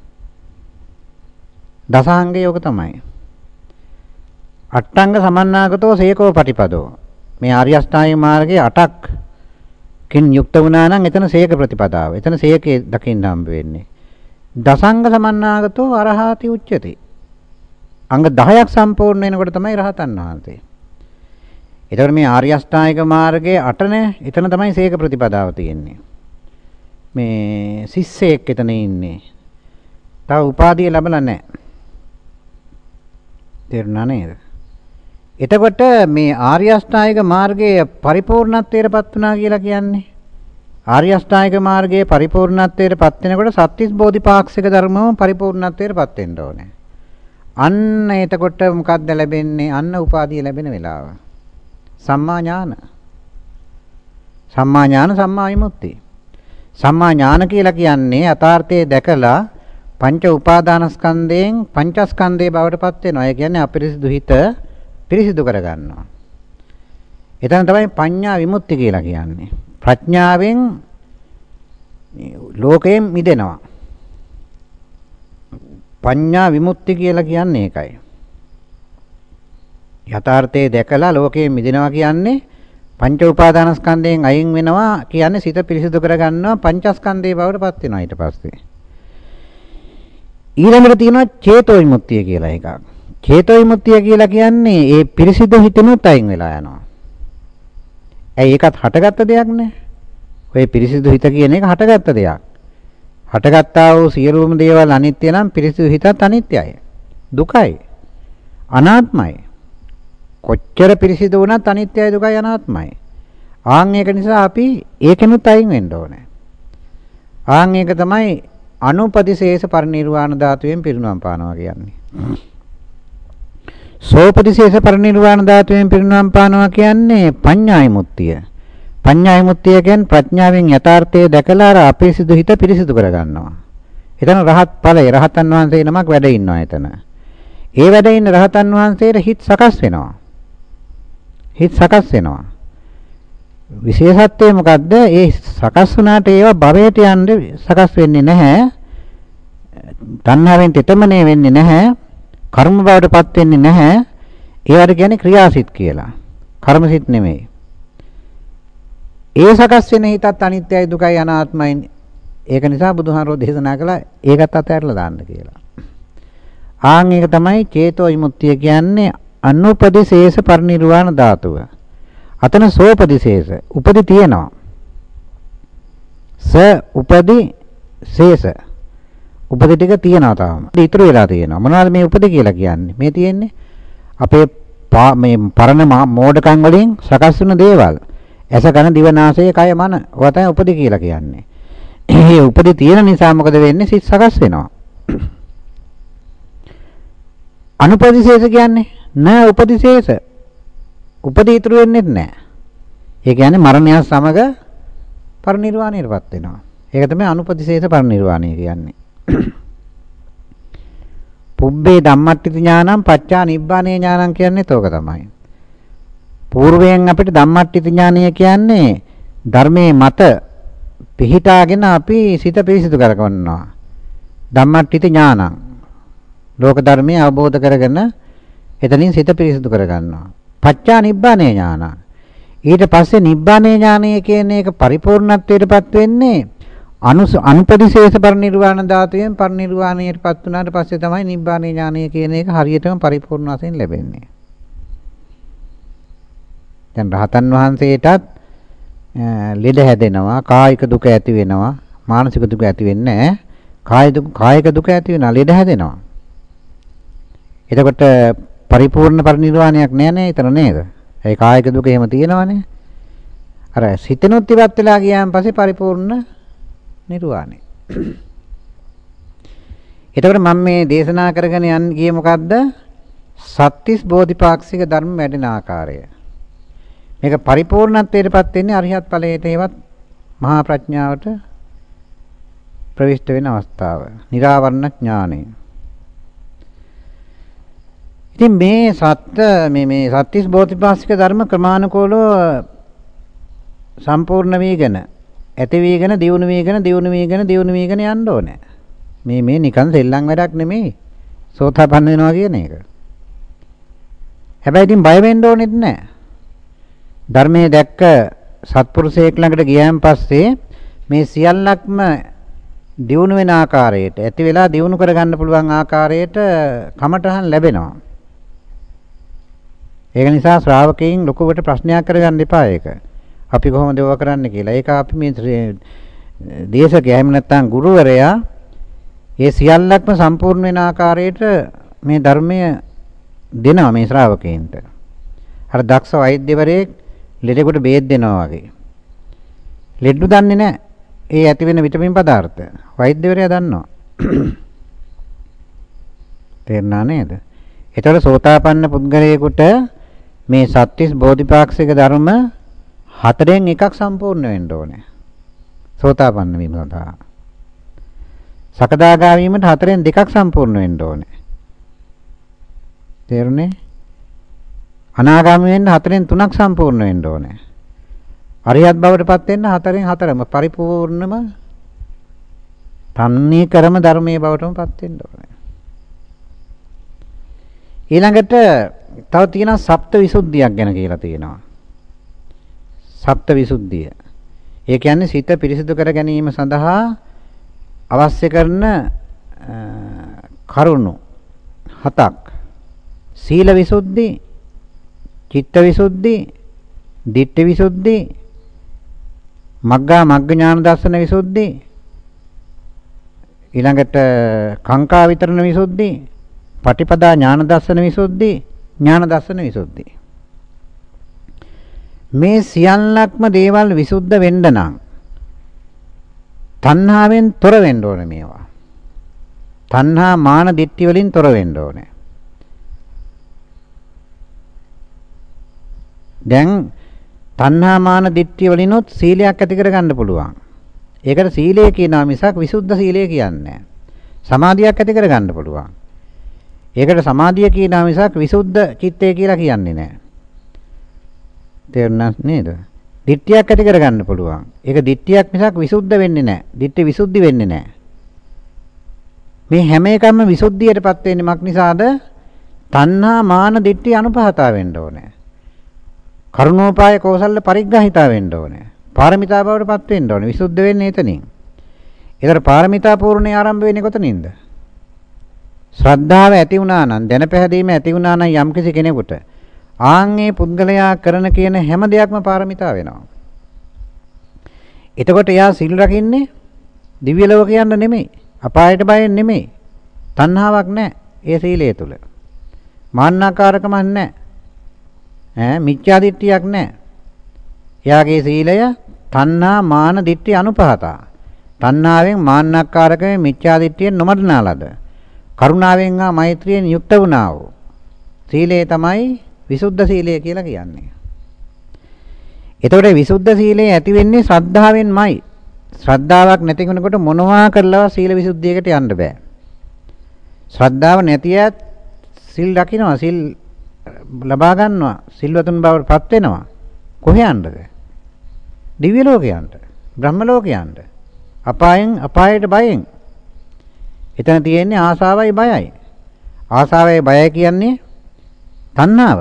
දසාංගය යෝග තමයි. අට්ටංග සමන්නාගතෝ සේකෝ පටිපදෝ. මේ ආර්ය අෂ්ටාංගික මාර්ගයේ 8ක් කින් යුක්ත වුණා නම් එතන සේක ප්‍රතිපදාව. එතන සේකේ දකින්න හම්බ වෙන්නේ. දසංග සමන්නාගතෝ අරහාති උච්චති. අංග 10ක් සම්පූර්ණ වෙනකොට තමයි රහතන් වහන්සේ. එතකොට මේ ආර්ය අෂ්ටාංගික මාර්ගයේ අටනේ එතන තමයි සීක ප්‍රතිපදාව තියෙන්නේ. මේ සිස්සෙක් එතන ඉන්නේ. තව උපාධිය ලැබලා නැහැ. තේරුණා නේද? එතකොට මේ ආර්ය අෂ්ටාංගික මාර්ගයේ පරිපූර්ණත්වයටපත් වුණා කියලා කියන්නේ ආර්ය අෂ්ටාංගික මාර්ගයේ පරිපූර්ණත්වයටපත් වෙනකොට සත්‍තිස් බෝධිපාක්ෂික ධර්මම පරිපූර්ණත්වයටපත් වෙන්න ඕනේ. අන්න එතකොට මොකක්ද ලැබෙන්නේ? අන්න උපාධිය ලැබෙන වෙලාව. සම්මා ඥාන. සම්මා ඥාන සම්මා විමුක්තිය. සම්මා ඥාන කියලා කියන්නේ යථාර්ථයේ දැකලා පංච උපාදානස්කන්ධයෙන් පංචස්කන්ධයේ බවට පත් වෙනවා. ඒ කියන්නේ අපිරිසිදු හිත පිරිසිදු කරගන්නවා. එතන තමයි පඤ්ඤා විමුක්ති කියලා කියන්නේ. ප්‍රඥාවෙන් ලෝකයෙන් මිදෙනවා. පඤ්ඤා විමුක්ති කියලා කියන්නේ ඒකයි. යථාර්ථයේ දැකලා ලෝකයෙන් මිදෙනවා කියන්නේ පංච උපාදානස්කන්ධයෙන් අයින් වෙනවා කියන්නේ සිත පිරිසිදු කරගන්නවා පංචස්කන්ධයේ බවට පත් වෙනවා ඊට පස්සේ. ඊළඟට තියෙනවා චේතෝ විමුක්තිය කියලා එකක්. චේතෝ විමුක්තිය කියලා කියන්නේ ඒ පිරිසිදු හිතෙනුත් අයින් වෙලා යනවා. ඇයි ඒකත් හටගත්ත දෙයක් නේ? ඔය පිරිසිදු හිත කියන එක හටගත්ත දෙයක්. හටගත්තා වූ සියලුම දේවල් අනිත්‍ය නම් පිරිසිදු හිතත් අනිත්‍යයි. දුකයි. අනාත්මයි. කොච්චර පිරිසිදු වුණත් අනිත්‍යයි දුකයි අනාත්මයි. ආන් ඒක නිසා අපි ඒකෙනුත් අයින් වෙන්න ඕනේ. ආන් ඒක තමයි අනුපතිශේෂ පරිනිර්වාණ ධාතුවෙන් පිරිනුවම් පානවා කියන්නේ. සෝපතිශේෂ පරිනිර්වාණ ධාතුවෙන් පිරිනුවම් පානවා කියන්නේ පඤ්ඤායි මුත්තිය. පඤ්ඤායි මුත්තිය කියන්නේ ප්‍රඥාවෙන් යථාර්ථය දැකලා අර අපිරිසිදු හිත පිරිසිදු කරගන්නවා. එතන රහත් ඵලය රහතන් වහන්සේ නමක් වැඩ ඉන්නවා එතන. ඒ වැඩ ඉන්න රහතන් වහන්සේට හිත සකස් වෙනවා. හිත සකස් වෙනවා. විශේෂත්වය මොකද්ද? ඒ සකස් වුණාට ඒවා භවයට යන්නේ සකස් වෙන්නේ නැහැ. තණ්හාවෙන් තෙතමනේ වෙන්නේ නැහැ. කර්ම බවට පත් වෙන්නේ නැහැ. ඒවට කියන්නේ ක්‍රියාසිත කියලා. කර්මසිත නෙමෙයි. ඒ සකස් වෙන හිතත් අනිත්‍යයි දුකයි අනාත්මයි. ඒක නිසා බුදුහාරෝ දේශනා කළා ඒකත් අතහැරලා දාන්න කියලා. ආන් ඒක තමයි චේතෝ විමුක්තිය කියන්නේ අනුපදිශේෂ පරිනිර්වාණ ධාතුව. අතන සෝපදිශේෂ උපදි තියෙනවා. ස උපදි ශේෂ උපදි ටික තියෙනවා තාම. ඉතුරු වෙලා තියෙනවා. මොනවද මේ උපදි කියලා කියන්නේ? මේ තියෙන්නේ අපේ මේ පරණ මෝඩකම් වලින් සකස් වුණු දේවල්. ඇස කන දිව නාසය කය මන ඔය තමයි උපදි කියලා කියන්නේ. මේ උපදි තියෙන නිසා මොකද වෙන්නේ? සිත් සකස් වෙනවා. අනුපදිශේෂ කියන්නේ නෑ උපදිශේෂ. උපදී ඉතුරු වෙන්නේ නැහැ. ඒ කියන්නේ මරණය සමග පරිනිර්වාණයටපත් වෙනවා. ඒක තමයි අනුපදිශේෂ පරිනිර්වාණය කියන්නේ. පුබ්බේ ධම්මට්ඨිත ඥානං පච්චා නිබ්බානේ ඥානං කියන්නේත් ඕක තමයි. పూర్වයෙන් අපිට ධම්මට්ඨිත ඥානය කියන්නේ ධර්මයේ මත පිහිටාගෙන අපි සිත පිරිසිදු කරගන්නවා. ධම්මට්ඨිත ඥානං ලෝක ධර්මයේ අවබෝධ කරගෙන එතනින් සිත පිරිසිදු කරගන්නවා. පච්චා නිබ්බානේ ඥාන. ඊට පස්සේ නිබ්බානේ ඥානය කියන එක පරිපූර්ණත්වයටපත් වෙන්නේ අනුස අනුපදිශේෂ පරිනිර්වාණ ධාතුවෙන් පරිනිර්වාණයටපත් වුණාට පස්සේ තමයි නිබ්බානේ ඥානය කියන එක හරියටම පරිපූර්ණ වශයෙන් ලැබෙන්නේ. දැන් රහතන් වහන්සේටත් ලෙඩ හැදෙනවා, කායික දුක ඇති වෙනවා, මානසික දුක ඇති වෙන්නේ නැහැ. කාය දුක කායික දුක ඇති වෙනවා, ලෙඩ හැදෙනවා. එතකොට පරිපූර්ණ පරිනිර්වාණයක් නෑ නේ එතන නේද? ඒ කායික දුක එහෙම තියෙනවනේ. අර සිතනොත් ඉවත් වෙලා ගියාන් පස්සේ පරිපූර්ණ නිර්වාණය. එතකොට මම මේ දේශනා කරගෙන යන් ගියේ මොකද්ද? සත්‍තිස් බෝධිපාක්ෂික ධර්ම වැඩෙන ආකාරය. මේක පරිපූර්ණත්වයටපත් වෙන්නේ අරිහත් ඵලයට හේවත් මහා ප්‍රඥාවට ප්‍රවිෂ්ඨ වෙන අවස්ථාව. නිරාවරණ ඥානය. ඉතින් මේ සත්‍ය මේ මේ සත්‍තිස් බෝධිපාක්ෂික ධර්ම ක්‍රමානුකූලව සම්පූර්ණ වීගෙන ඇති වීගෙන දියුණු වීගෙන දියුණු වීගෙන දියුණු වීගෙන යන්න ඕනේ. මේ මේ නිකන් සෙල්ලම් වැඩක් නෙමෙයි. සෝතාපන්න වෙනවා කියන එක. හැබැයි ඉතින් බය වෙන්න ඕනෙත් නැහැ. ධර්මයේ දැක්ක සත්පුරුෂයෙක් ළඟට ගියන් පස්සේ මේ සියල්ලක්ම දියුණු වෙන ආකාරයට ඇති වෙලා දියුණු කරගන්න පුළුවන් ආකාරයට කමටහන් ලැබෙනවා. ඒක නිසා ශ්‍රාවකයන් ලොකුවට ප්‍රශ්නයක් කරගන්න එපා ඒක. අපි කොහොමද ඒව කරන්න කියලා. ඒක අපි මේ දේශකයා එහෙම නැත්නම් ගුරුවරයා ඒ සියල්ලක්ම සම්පූර්ණ වෙන ආකාරයට මේ ධර්මය දෙනවා මේ ශ්‍රාවකයන්ට. අර දක්ෂ වෛද්‍යවරයෙක් ලෙඩෙකුට බේත් දෙනවා වගේ. ලෙඩු දන්නේ නැහැ. ඒ ඇති වෙන විටමින් පදාර්ථ. වෛද්‍යවරයා දන්නවා. තේරුණා නේද? ඒතකොට සෝතාපන්න පුද්ගලයෙකුට මේ සත්‍තිස් බෝධිපාක්ෂික ධර්ම හතරෙන් එකක් සම්පූර්ණ වෙන්න ඕනේ. සෝතාපන්න වීම සඳහා. සකදාගාමී වීමට හතරෙන් දෙකක් සම්පූර්ණ වෙන්න ඕනේ. තේරුණේ? අනාගාමී වෙන්න හතරෙන් තුනක් සම්පූර්ණ වෙන්න ඕනේ. අරියත් බවටපත් වෙන්න හතරෙන් හතරම පරිපූර්ණම තන්නේ කරම ධර්මයේ බවටමපත් වෙන්න ඕනේ. ඊළඟට තව තියෙනවා සප්ත විසුද්ධියක් ගැන කියලා තියෙනවා. සප්ත විසුද්ධිය. ඒ කියන්නේ සිත පිරිසිදු කර ගැනීම සඳහා අවශ්‍ය කරන කරුණු හතක්. සීල විසුද්ධි, චිත්ත විසුද්ධි, ditthi විසුද්ධි, මග්ගා මග්ග ඥාන දර්ශන විසුද්ධි, ඊළඟට කාංකා විතරණ විසුද්ධි, පටිපදා ඥාන දර්ශන විසුද්ධි, ඥාන දර්ශන විසුද්ධි. මේ සියල්ලක්ම දේවල් විසුද්ධ වෙන්න නම් තණ්හාවෙන් තොර වෙන්න ඕනේ මේවා. තණ්හා මාන දිට්ඨි වලින් තොර වෙන්න ඕනේ. දැන් තණ්හා මාන දිට්ඨිය වලිනොත් සීලයක් ඇති කරගන්න පුළුවන්. ඒකට සීලය කියනවා මිසක් විසුද්ධ සීලය කියන්නේ සමාධියක් ඇති කරගන්න පුළුවන්. ඒකට සමාධිය කියනවා මිසක් විසුද්ධ චිත්තය කියලා කියන්නේ නැහැ. තේරුණා නේද? දිට්ඨියක් ඇති කරගන්න පුළුවන්. ඒක දිට්ඨියක් මිසක් විසුද්ධ වෙන්නේ නැහැ. දිට්ඨි විසුද්ධි වෙන්නේ නැහැ. මේ හැම එකම විසුද්ධියටපත් වෙන්නේ මක් නිසාද? තණ්හා මාන දිට්ඨි අනුපහතා වෙන්න ඕනේ. කරුණෝපාය කෝසල්ල පරිග්‍රහිතා වෙන්න ඕනේ. පාරමිතා බවටපත් වෙන්න ඕනේ. විසුද්ධ වෙන්නේ එතනින්. ඒතර පාරමිතා පූර්ණේ ආරම්භ වෙන්නේ කොතනින්ද? ශ්‍රද්ධාව ඇති වුණා නම් දැන පැහැදීම ඇති වුණා නම් යම්කිසි කෙනෙකුට ආන්ගේ පුද්ගලයා කරන කියන හැම දෙයක්ම පාරමිතා වෙනවා. එතකොට එයා සිල් රකින්නේ දිව්‍ය ලෝක යන්න නෙමෙයි. අපායට බයෙන් නෙමෙයි. තණ්හාවක් නැහැ ඒ සීලය තුල. මාන්නාකාරකමක් නැහැ. ඈ මිච්ඡා දිට්ඨියක් නැහැ. එයාගේ සීලය තණ්හා මාන දිට්ඨි අනුපහතා. තණ්හාවෙන් මාන්නක්කාරකමේ මිච්ඡා දිට්ඨියෙන් නොමඩනාලද. කරුණාවෙන් හා මෛත්‍රියෙන් යුක්ත වුණා වූ සීලය තමයි විසුද්ධ සීලය කියලා කියන්නේ. එතකොට විසුද්ධ සීලය ඇති වෙන්නේ ශ්‍රද්ධාවෙන්මයි. ශ්‍රද්ධාවක් නැති කෙනෙකුට මොනවා කරලවත් සීල විසුද්ධියකට යන්න බෑ. ශ්‍රද්ධාව නැතියත් සිල් රකින්නවා සිල් ලබා ගන්නවා සිල්වතුන් බවට පත් වෙනවා. කොහේ යන්නද? දිව්‍ය ලෝකයන්ට, බ්‍රහ්ම ලෝකයන්ට. අපායෙන් අපායට බයෙන්. එතන තියෙන්නේ ආසාවයි බයයි. ආසාවයි බයයි කියන්නේ තණ්හාව.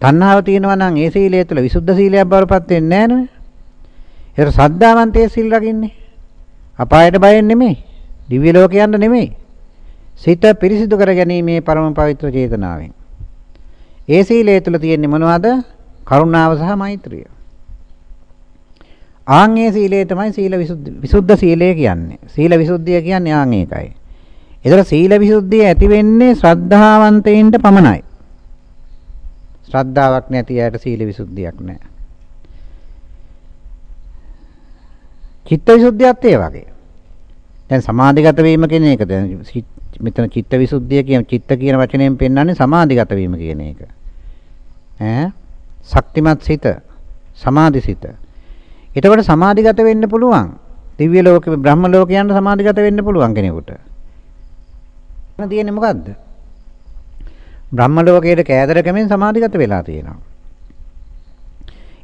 තණ්හාව තියෙනවා නම් ඒ සීලය තුළ විසුද්ධ සීලයක් බවටපත් වෙන්නේ නැහැ නේද? ඒතර සද්ධාවන්තයේ සිල් රකින්නේ. අපායට බයෙන් නෙමෙයි. දිව්‍ය ලෝකයන්ට නෙමෙයි. සිත පිරිසිදු කර ගැනීමේ පරම පවිත්‍ර චේතනාවෙන්. ඒ සීලය තුළ තියෙන්නේ මොනවද? කරුණාව සහ මෛත්‍රිය. ආන්ගේ සීලය තමයි සීල විසුද්ධි විසුද්ධ සීලය කියන්නේ. සීල විසුද්ධිය කියන්නේ ආන් ඒකයි. ඒතර සීල විසුද්ධිය ඇති වෙන්නේ ශ්‍රද්ධාවන්තයින්ට පමණයි. ශ්‍රද්ධාවක් නැති අයට සීල විසුද්ධියක් නැහැ. චිත්ත විසුද්ධියත් ඒ වගේ. දැන් සමාධිගත වීම කියන එක දැන් මෙතන චිත්ත විසුද්ධිය කියන චිත්ත කියන වචනයෙන් පෙන්වන්නේ සමාධිගත වීම කියන එක. ඈ ශක්තිමත් සිත සමාධි සිත. එතකොට සමාධිගත වෙන්න පුළුවන්. දිව්‍ය ලෝකෙ බ්‍රහ්ම ලෝකයන්ට සමාධිගත වෙන්න පුළුවන් කෙනෙකුට. එතන තියෙන්නේ මොකද්ද? බ්‍රහ්ම ලෝකයේ කෑදරකමෙන් සමාධිගත වෙලා තියෙනවා.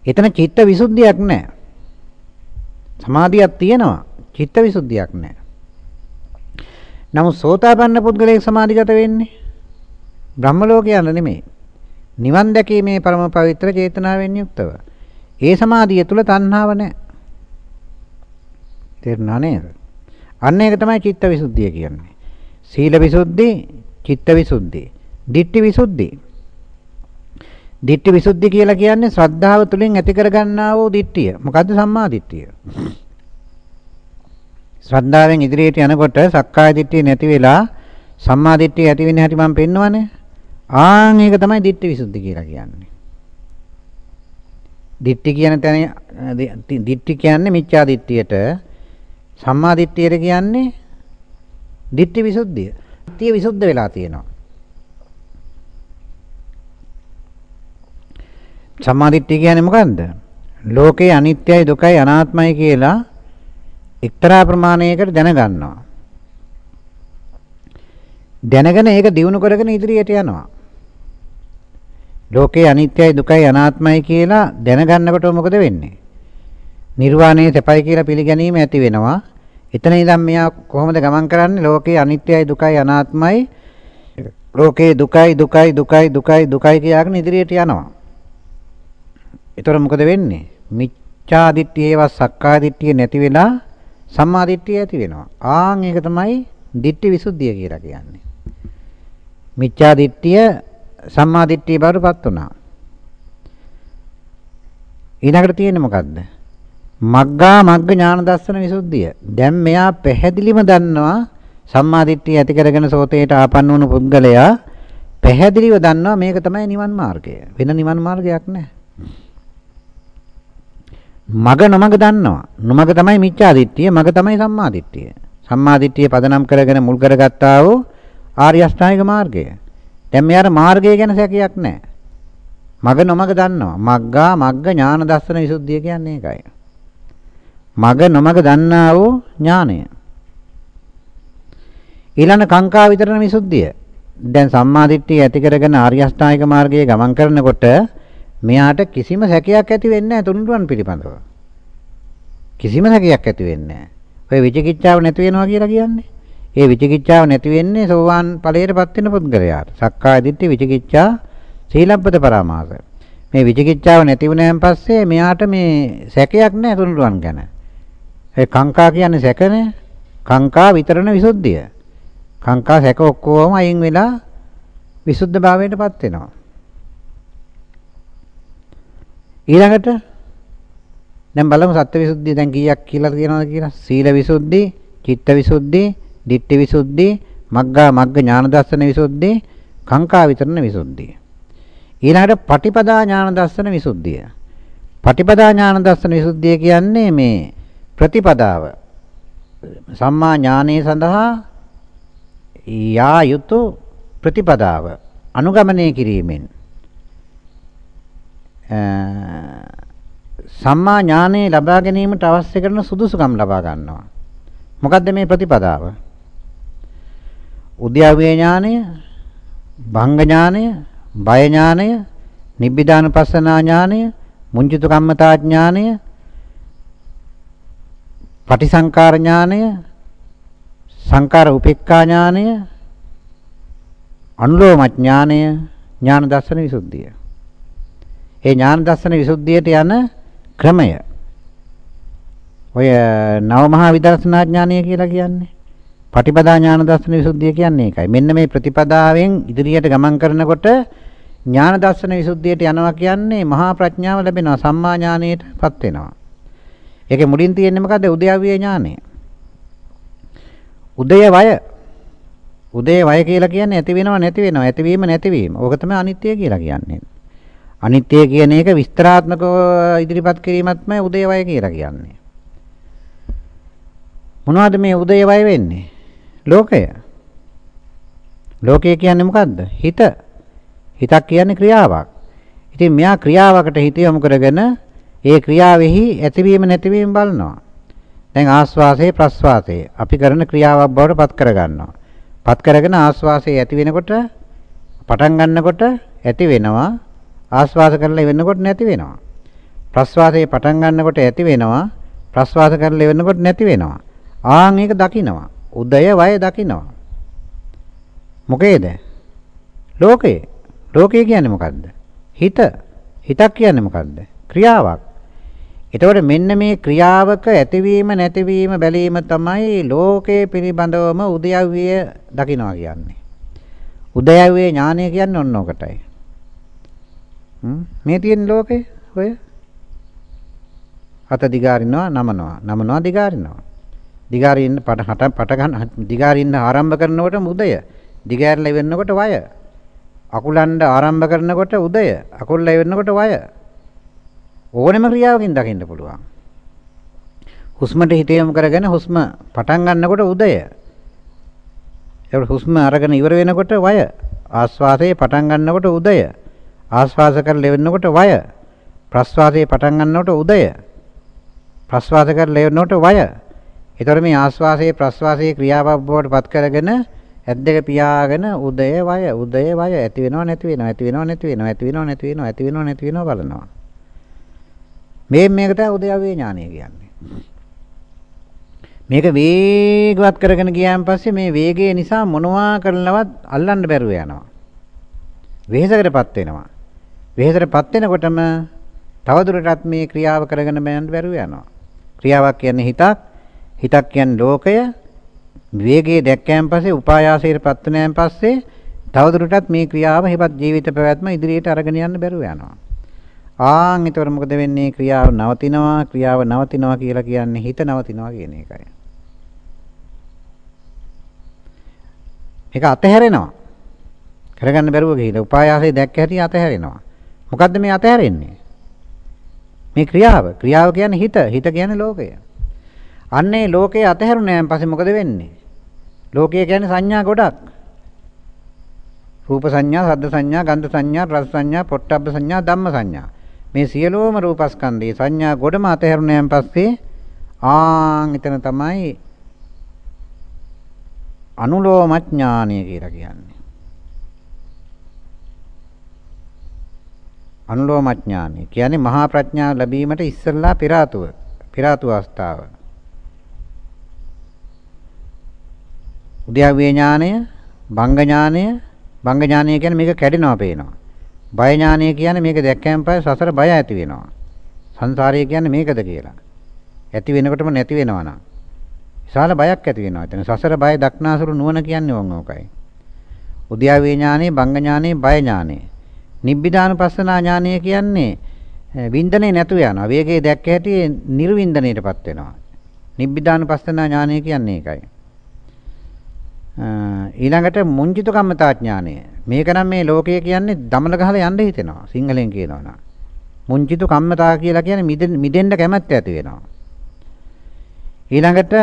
එතන චිත්ත විසුද්ධියක් නැහැ. සමාධියක් තියෙනවා. චිත්ත විසුද්ධියක් නැහැ. නමුත් සෝතාපන්න පුද්ගලයෙක් සමාධිගත වෙන්නේ බ්‍රහ්ම ලෝකයන් නෙමෙයි. නිවන් දැකීමේ පරම පවිත්‍ර චේතනාවෙන් යුක්තව. ඒ සමාධිය තුල තණ්හාව නැහැ. තේරුණා නේද? අන්න ඒක තමයි චිත්ත විසුද්ධිය කියන්නේ. සීල විසුද්ධි, චිත්ත විසුද්ධි, ditthi විසුද්ධි. දිට්ඨි විසුද්ධි කියලා කියන්නේ ශ්‍රද්ධාව තුළින් ඇති කරගන්නා වූ දිට්ඨිය. මොකද්ද සම්මා දිට්ඨිය? ශ්‍රද්ධාවෙන් ඉදිරියට යනකොට සක්කාය දිට්ඨිය නැති වෙලා සම්මා දිට්ඨිය ඇති වෙන හැටි මම පෙන්වන්නේ. ආන් ඒක තමයි දිට්ඨි විසුද්ධි කියලා කියන්නේ. දිට්ඨි කියන තැන දිට්ඨි කියන්නේ මිච්ඡා දිට්ඨියට සම්මා දිට්ඨියට කියන්නේ දිට්ඨි විසුද්ධිය. දිට්ඨිය විසුද්ධ වෙලා තියෙනවා. සම්මා දිට්ඨිය කියන්නේ මොකන්ද? ලෝකේ අනිත්‍යයි දුකයි අනාත්මයි කියලා එක්තරා ප්‍රමාණයකට දැනගන්නවා. දැනගෙන ඒක දිනු කරගෙන ඉදිරියට යනවා. ලෝකේ අනිත්‍යයි දුකයි අනාත්මයි කියලා දැනගන්නකොට මොකද වෙන්නේ? නිර්වාණය සැපයි කියලා පිළිගැනීම ඇති වෙනවා. එතන ඉඳන් මෙයා කොහොමද ගමන් කරන්නේ? ලෝකේ අනිත්‍යයි දුකයි අනාත්මයි ලෝකේ දුකයි දුකයි දුකයි දුකයි දුකයි කියාගෙන ඉදිරියට යනවා. ඒතර මොකද වෙන්නේ? මිච්ඡා දිට්ඨියව සක්කා දිට්ඨිය නැති වෙලා සම්මා දිට්ඨිය ඇති වෙනවා. ආන් ඒක තමයි දිට්ඨි විසුද්ධිය කියලා කියන්නේ. මිච්ඡා දිට්ඨිය සම්මා දිට්ඨිය බවටපත් වුණා. ඊළඟට තියෙන්නේ මොකද්ද? මග්ගා මග්ග ඥාන දර්ශන විසුද්ධිය. දැන් මෙයා පැහැදිලිම දන්නවා සම්මා දිට්ඨිය ඇති කරගෙන සෝතේට ආපන්න වුණු පුද්ගලයා පැහැදිලිව දන්නවා මේක තමයි නිවන් මාර්ගය. වෙන නිවන් මාර්ගයක් නැහැ. මග නොමග දන්නවා. නොමග තමයි මිච්ඡා දිට්ඨිය, මග තමයි සම්මා දිට්ඨිය. සම්මා දිට්ඨිය පදනම් කරගෙන මුල් කරගත්තා වූ ආර්ය අෂ්ටාංගික මාර්ගය. දැන් මෙයාට මාර්ගය ගැන සැකයක් නැහැ. මග නොමග දන්නවා. මග්ගා මග්ග ඥාන දර්ශන විසුද්ධිය කියන්නේ ඒකයි. මග නොමග දන්නා වූ ඥානය. ඊළඟ කාංකා විතරණ විසුද්ධිය. දැන් සම්මා දිට්ඨිය ඇති කරගෙන ආර්ය අෂ්ටාංගික මාර්ගයේ ගමන් කරනකොට මෙයාට කිසිම සැකයක් ඇති වෙන්නේ නැහැ තුන්රුවන් පිළිබඳව. කිසිම සැකයක් ඇති වෙන්නේ නැහැ. ඔය විචිකිච්ඡාව නැති වෙනවා කියලා කියන්නේ. ඒ විචිකිච්ඡාව නැති වෙන්නේ සෝවාන් ඵලයටපත් වෙන පුද්ගලයාට. සක්කාය දිට්ඨි විචිකිච්ඡා සීලබ්බත පරාමාස. මේ විචිකිච්ඡාව නැති වුණාන් පස්සේ මෙයාට මේ සැකයක් නැහැ තුනුරුවන් ගැන. ඒ කාංකා කියන්නේ සැකනේ. කාංකා විතරණ විසුද්ධිය. කාංකා සැක ඔක්කොම අයින් වෙලා විසුද්ධ භාවයටපත් වෙනවා. ඊළඟට දැන් බලමු සත්‍ය විසුද්ධිය දැන් කීයක් කියලා කියනවද කියලා. සීල විසුද්ධි, චිත්ත විසුද්ධි, දිට්ඨි විසුද්ධි, මග්ගා මග්ග ඥාන දර්ශන විසුද්ධි, කාංකා විතරණ විසුද්ධිය. ඊළඟට පටිපදා ඥාන දර්ශන විසුද්ධිය. පටිපදා ඥාන දර්ශන විසුද්ධිය කියන්නේ මේ ප්‍රතිපදාව. සම්මා ඥානයේ සඳහා යා යුතු ප්‍රතිපදාව අනුගමනය කිරීමෙන් සම්මා ඥානය ලබා ගැනීමට අවශ්‍ය කරන සුදුසුකම් ලබා ගන්නවා. මොකද්ද මේ ප්‍රතිපදාව? උද්‍යාවේ ඥානය, භංග ඥානය, බය ඥානය, නිබ්බිදානුපස්සනා ඥානය, මුංජිත කම්මතා ඥානය, පටිසංකාර ඥානය, සංකාර උපේක්ඛා ඥානය, අනුලෝම ඥානය, ඥාන දර්ශන විසුද්ධිය. ඒ ඥාන දර්ශන විසුද්ධියට යන ක්‍රමය ඔය නව මහා විදර්ශනා ඥානය කියලා කියන්නේ පටිපදා ඥාන දර්ශන විසුද්ධිය කියන්නේ ඒකයි. මෙන්න මේ ප්‍රතිපදාවෙන් ඉදිරියට ගමන් කරනකොට ඥාන දර්ශන විසුද්ධියට යනවා කියන්නේ මහා ප්‍රඥාව ලැබෙනවා සම්මා ඥානයටපත් වෙනවා. ඒකේ මුලින් තියෙන්නේ මොකද්ද? උදයවිය ඥානය. උදය වය. උදේ වය කියලා කියන්නේ ඇති වෙනව නැති වෙනව ඇතිවීම නැතිවීම. ඕක තමයි අනිත්‍ය කියලා කියන්නේ. අනිත්‍ය කියන එක විස්තරාත්මකව ඉදිරිපත් කිරීමත්මයි උදේවය කියලා කියන්නේ. මොනවද මේ උදේවය වෙන්නේ? ලෝකය. ලෝකය කියන්නේ මොකද්ද? හිත. හිතක් කියන්නේ ක්‍රියාවක්. ඉතින් මෙයා ක්‍රියාවකට හිත යොමු කරගෙන ඒ ක්‍රියාවෙහි ඇතිවීම නැතිවීම බලනවා. දැන් ආස්වාසේ ප්‍රස්වාසයේ අපි කරන ක්‍රියාවක් බවට පත් කරගන්නවා. පත් කරගෙන ආස්වාසේ ඇති වෙනකොට පටන් ගන්නකොට ඇති වෙනවා ආස්වාස කරලා ඉවෙනකොට නැති වෙනවා. ප්‍රස්වාසයේ පටන් ගන්නකොට ඇති වෙනවා. ප්‍රස්වාස කරලා ඉවෙනකොට නැති වෙනවා. ආන් ඒක දකිනවා. උදය වය දකිනවා. මොකේද? ලෝකේ. ලෝකය කියන්නේ මොකද්ද? හිත. හිතක් කියන්නේ මොකද්ද? ක්‍රියාවක්. එතකොට මෙන්න මේ ක්‍රියාවක ඇතිවීම නැතිවීම බැලීම තමයි ලෝකයේ පිළිබඳවම උදයව්‍ය දකිනවා කියන්නේ. උදයව්‍ය ඥානය කියන්නේ ඔන්න ඔකටයි. මේ තියෙන ලෝකේ ඔය? අත දිගාරිනවා නමනවා. නමනවා දිගාරිනවා. දිගාරින්න පට හට පට ගන්න දිගාරින්න ආරම්භ කරනකොට උදය දිගෑරලා ඉවෙන්නකොට වය. අකුලන්න ආරම්භ කරනකොට උදය. අකුල්ලා ඉවෙන්නකොට වය. ඕනෙම ක්‍රියාවකින් දකින්න පුළුවන්. හුස්මට හිත යොමු කරගෙන හුස්ම පටන් ගන්නකොට උදය. ඒකට හුස්ම අරගෙන ඉවර වෙනකොට වය. ආස්වාසයේ පටන් ගන්නකොට උදය. ආස්වාස කරලා ඉවෙන්නකොට වය. ප්‍රස්වාසයේ පටන් ගන්නකොට උදය. ප්‍රස්වාස කරලා ඉවෙන්නකොට වය. ඒතර මේ ආස්වාසයේ ප්‍රස්වාසයේ ක්‍රියාවක් බවට පත් කරගෙන ඇස් දෙක පියාගෙන උදය වය. උදය වය ඇති වෙනව නැති වෙනව ඇති වෙනව නැති වෙනව ඇති වෙනව නැති වෙනව ඇති වෙනව නැති වෙනව බලනවා. මේ මේකට උදයවේ ඥානය කියන්නේ. මේක වේගවත් කරගෙන ගියාන් පස්සේ මේ වේගය නිසා මොනවා කරනවත් අල්ලන්න බැරුව යනවා. වෙහෙසකටපත් වෙනවා. වෙහෙසටපත් වෙනකොටම තවදුරටත් මේ ක්‍රියාව කරගෙන යන්න බැරුව යනවා ක්‍රියාවක් කියන්නේ හිතක් හිතක් කියන්නේ ලෝකය විවේකයේ දැක්කයන් පස්සේ උපායාසයටපත් වුණාන් පස්සේ තවදුරටත් මේ ක්‍රියාව හිපත් ජීවිත පැවැත්ම ඉදිරියට අරගෙන යන්න බැරුව යනවා. ආන් ඊතර මොකද වෙන්නේ ක්‍රියාව නවතිනවා ක්‍රියාව නවතිනවා කියලා කියන්නේ හිත නවතිනවා කියන එකයි. මේක අතහැරෙනවා. කරගන්න බැරුව ගිහිලා උපායාසය දැක්ක හැටි අතහැරෙනවා. මොකද්ද මේ අතහැරෙන්නේ? මේ ක්‍රියාව. ක්‍රියාව කියන්නේ හිත. හිත කියන්නේ ලෝකය. අන්නේ ලෝකේ අතහැරුණාන් පස්සේ මොකද වෙන්නේ? ලෝකය කියන්නේ සංඥා ගොඩක්. රූප සංඥා, ශබ්ද සංඥා, ගන්ධ සංඥා, රස සංඥා, පොට්ටබ්බ සංඥා, ධම්ම සංඥා. මේ සියලුම රූපස්කන්ධේ සංඥා ගොඩම අතහැරුණාන් පස්සේ ආන් එතන තමයි අනුලෝම ඥානය කියලා කියන්නේ. අනුලෝම ඥානය කියන්නේ මහා ප්‍රඥාව ලැබීමට ඉස්සෙල්ලා පෙර ආතුව, පෙර ආතුව අවස්ථාව. උද්‍යාවේ ඥානය, භංග ඥානය, භංග ඥානය කියන්නේ මේක කැඩෙනවා පේනවා. බය ඥානය කියන්නේ මේක දැක්කයන් පස්සේ සසර බය ඇති වෙනවා. සංසාරය කියන්නේ මේකද කියලා. ඇති වෙනකොටම නැති වෙනවා නම්. විශාල බයක් ඇති වෙනවා. එතන සසර බය දක්නාසුරු නුවණ කියන්නේ වොන් ඕකයි. උද්‍යාවේ ඥානෙ, භංග ඥානෙ, බය ඥානෙ. නිබ්බිදානුපස්සනා ඥානය කියන්නේ වින්දනේ නැතු යනවා. වේගයේ දැක්ක හැටි නිර්වින්දනයටපත් වෙනවා. නිබ්බිදානුපස්සනා ඥානය කියන්නේ ඒකයි. ඊළඟට මුංජිත කම්මතා ඥානය. මේක නම් මේ ලෝකය කියන්නේ දමල ගහලා යන්න හිතෙනවා. සිංහලෙන් කියනවා නම්. මුංජිත කම්මතා කියලා කියන්නේ මිදෙන්න කැමැත්ත ඇති වෙනවා. ඊළඟට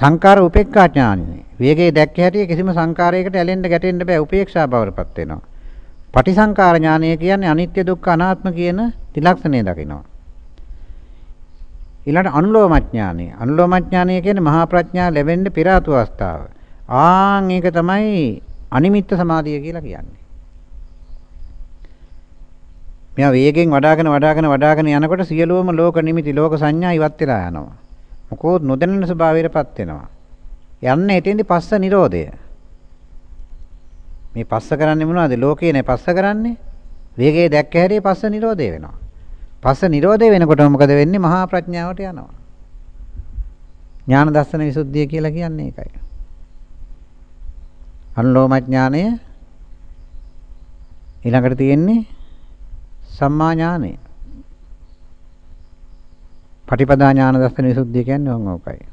සංකාර උපේක්ඛා ඥානය. වේගයේ දැක්ක හැටි කිසිම සංකාරයකට ඇලෙන්න ගැටෙන්න බෑ උපේක්ෂා බවටපත් වෙනවා. පටිසංකාර ඥානය කියන්නේ අනිත්‍ය දුක්ඛ අනාත්ම කියන ත්‍රිලක්ෂණය දකිනවා. ඊළඟට අනුලෝමඥානය. අනුලෝමඥානය කියන්නේ මහා ප්‍රඥා ලැබෙන්න පෙර ආතු අවස්ථාව. ආන් ඒක තමයි අනිමිත්ත සමාධිය කියලා කියන්නේ. මෙයා වේගෙන් වඩාගෙන වඩාගෙන වඩාගෙන යනකොට සියලුම ලෝක නිමිති ලෝක සංඥා ඉවත් වෙලා යනවා. මොකෝත් නොදැනෙන ස්වභාවයටපත් වෙනවා. යන්නේ එතෙන්දි පස්ස නිරෝධය. මේ පස්ස කරන්නේ මොනවද? ලෝකේ නේ පස්ස කරන්නේ. වේගයේ දැක්ක හැටි පස්ස නිරෝධය වෙනවා. පස්ස නිරෝධය වෙනකොට මොකද වෙන්නේ? මහා ප්‍රඥාවට යනවා. ඥාන දර්ශන විසුද්ධිය කියලා කියන්නේ ඒකයි. අනුලෝම ඥානය ඊළඟට තියෙන්නේ සම්මා ඥානය. පටිපදා ඥාන දර්ශන විසුද්ධිය කියන්නේ ඕක ඕකයි.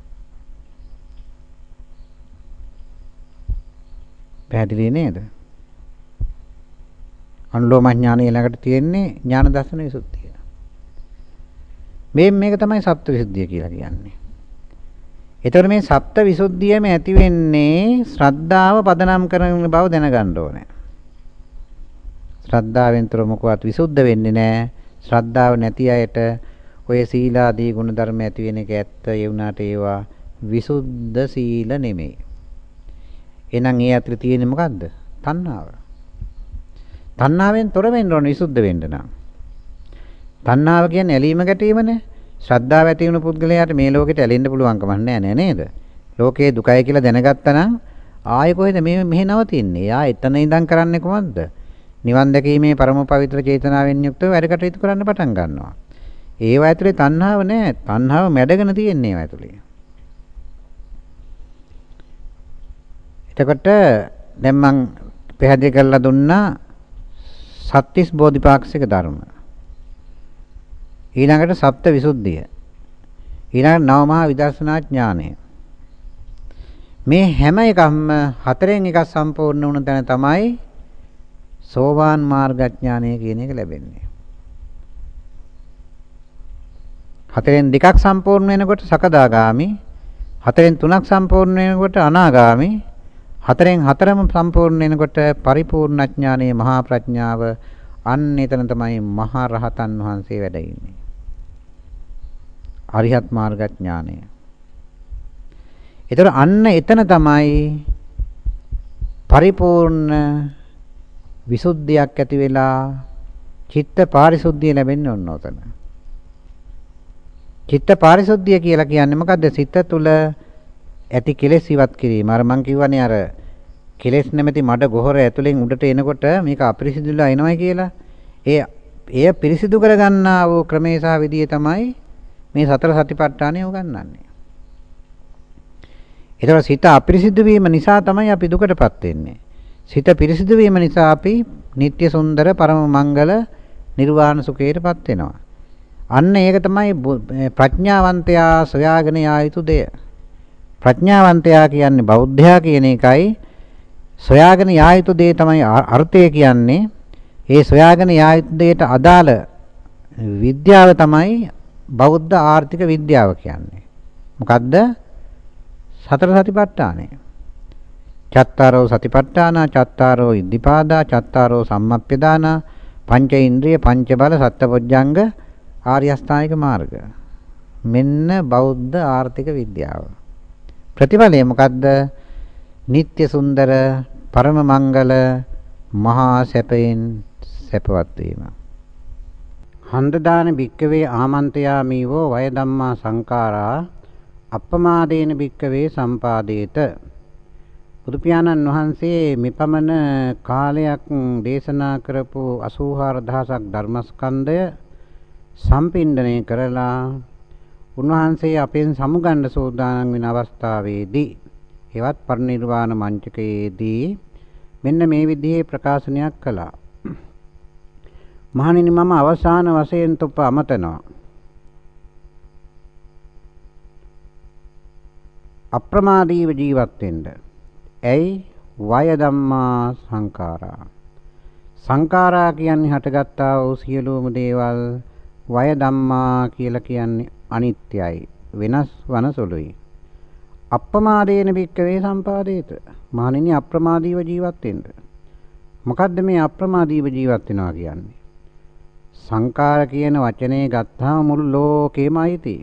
පැහැදිලි නේද? අනුලෝම ඥානය ඊළඟට තියෙන්නේ ඥාන දර්ශන විසුද්ධිය. මේ මේක තමයි සත්‍ය විසුද්ධිය කියලා කියන්නේ. එතකොට මේ සත්‍ය විසුද්ධියම ඇති වෙන්නේ ශ්‍රද්ධාව පදනම් කරන බව දැනගන්න ඕනේ. ශ්‍රද්ධාවෙන්තර මොකවත් විසුද්ධ වෙන්නේ නැහැ. ශ්‍රද්ධාව නැති අයට ඔය සීලාදී ගුණධර්ම ඇති වෙන එක ඇත්ත ඒ වුණාට ඒවා විසුද්ධ සීල නෙමෙයි. එහෙනම් ඒ අතර තියෙන්නේ මොකද්ද? තණ්හාව. තණ්හාවෙන් තොර වෙන්න ඕන විසුද්ධ වෙන්න නම්. තණ්හාව කියන්නේ ඇලීම ගැටීමනේ. ශ්‍රද්ධාව ඇති වුණු පුද්ගලයාට මේ ලෝකෙට ඇලෙන්න පුළුවන් කමක් නැහැ නේද? ලෝකේ දුකයි කියලා දැනගත්තා නම් ආයෙ කොහෙද මේ මෙහෙ නවතින්නේ? ආ එතන ඉඳන් කරන්නේ කොහොමද? නිවන් දැකීමේ පරම පවිත්‍ර චේතනාවෙන් යුක්තව වැඩ කටයුතු කරන්න පටන් ගන්නවා. ඒව ඇතුලේ තණ්හාව නැහැ. තණ්හාව මැඩගෙන තියෙන්නේ ඒව ඇතුලේ. එතකොට දැන් මං පැහැදිලි කරලා දුන්නා සත්‍තිස් බෝධිපාක්ෂික ධර්ම. ඊළඟට සප්ත විසුද්ධිය. ඊළඟට නවමහා විදර්ශනා ඥානය. මේ හැම එකක්ම හතරෙන් එකක් සම්පූර්ණ වුණ තැන තමයි සෝවාන් මාර්ගඥානය කියන එක ලැබෙන්නේ. හතරෙන් දෙකක් සම්පූර්ණ වෙනකොට සකදාගාමි, හතරෙන් තුනක් සම්පූර්ණ වෙනකොට අනාගාමි, හතරෙන් හතරම සම්පූර්ණ වෙනකොට පරිපූර්ණ ඥානයේ මහා ප්‍රඥාව අන්න එතන තමයි මහා රහතන් වහන්සේ වැඩ ඉන්නේ. අරිහත් මාර්ග ඥානය. ඒතර අන්න එතන තමයි පරිපූර්ණ විසුද්ධියක් ඇති වෙලා චිත්ත පාරිශුද්ධිය ලැබෙන්නේ ඔන්න ඔතන. චිත්ත පාරිශුද්ධිය කියලා කියන්නේ මොකද්ද? සිත තුළ ඇති කෙලෙස් ඉවත් කිරීම. අර මං කියවනේ අර කෙලෙස් නැමැති මඩ ගොහර ඇතුලෙන් උඩට එනකොට මේක අපිරිසිදුලා එනවයි කියලා. ඒ එය පිරිසිදු කරගන්නා වූ ක්‍රමේ සහ විදිය තමයි මේ සතර සතිපට්ඨානය උගන්වන්නේ. ඒතකොට සිත අපිරිසිදු වීම නිසා තමයි අපි දුකටපත් වෙන්නේ. සිත පිරිසිදු වීම නිසා අපි නিত্য සුන්දර පරම මංගල නිර්වාණ සුඛයටපත් වෙනවා. අන්න ඒක තමයි ප්‍රඥාවන්තයා සොයාගෙන යා යුතු දෙය. ප්‍රඥාවන්තයා කියන්නේ බෞද්ධයා කියන එකයි සොයාගෙන යා යුතු දේ තමයි අර්ථය කියන්නේ. ඒ සොයාගෙන යා යුතු දෙයට අදාළ විද්‍යාව තමයි බෞද්ධ ආර්ථික විද්‍යාව කියන්නේ. මොකද්ද? සතර සතිපට්ඨානය. චත්තාරෝ සතිපට්ඨාන, චත්තාරෝ ඉද්ධිපාදා, චත්තාරෝ සම්මප්පදාන, පංච ඉන්ද්‍රිය, පංච බල, සත්පොජ්ජංග, ආර්ය අෂ්ටාංගික මාර්ග. මෙන්න බෞද්ධ ආර්ථික විද්‍යාව. ප්‍රතිඵලය මොකද්ද? නিত্য සුන්දර පරම මංගල මහා සැපයෙන් සැපවත් වීම. හන්ද දාන භික්කවේ ආමන්ත්‍යාමීවෝ වය ධම්මා සංඛාරා අප්පමාදේන භික්කවේ සම්පාදේත බුදු පියාණන් වහන්සේ මෙපමණ කාලයක් දේශනා කරපු 84000ක් ධර්මස්කන්ධය සම්පින්ඩණය කරලා උන්වහන්සේ අපෙන් සමුගන්න සූදානම් වෙන අවස්ථාවේදී එවත් පරිනිර්වාණ මංචකයේදී මෙන්න මේ විදිහේ ප්‍රකාශනයක් කළා. මහණෙනි මම අවසාන වශයෙන් තොප අමතනවා. අප්‍රමාදීව ජීවත් වෙන්න. ඇයි වය ධම්මා සංඛාරා. සංඛාරා කියන්නේ හටගත්තා වූ සියලුම දේවල් වය ධම්මා කියලා කියන්නේ අනිත්‍යයි වෙනස් වන සුළුයි. අප්‍රමාදේන භික්කවේ සම්පාදේත. මහණෙනි අප්‍රමාදීව ජීවත් වෙන්න. මොකද්ද මේ අප්‍රමාදීව ජීවත් වෙනවා කියන්නේ? සංකාර කියන වචනේ ගත්තාම මුළු ලෝකෙම අයිති.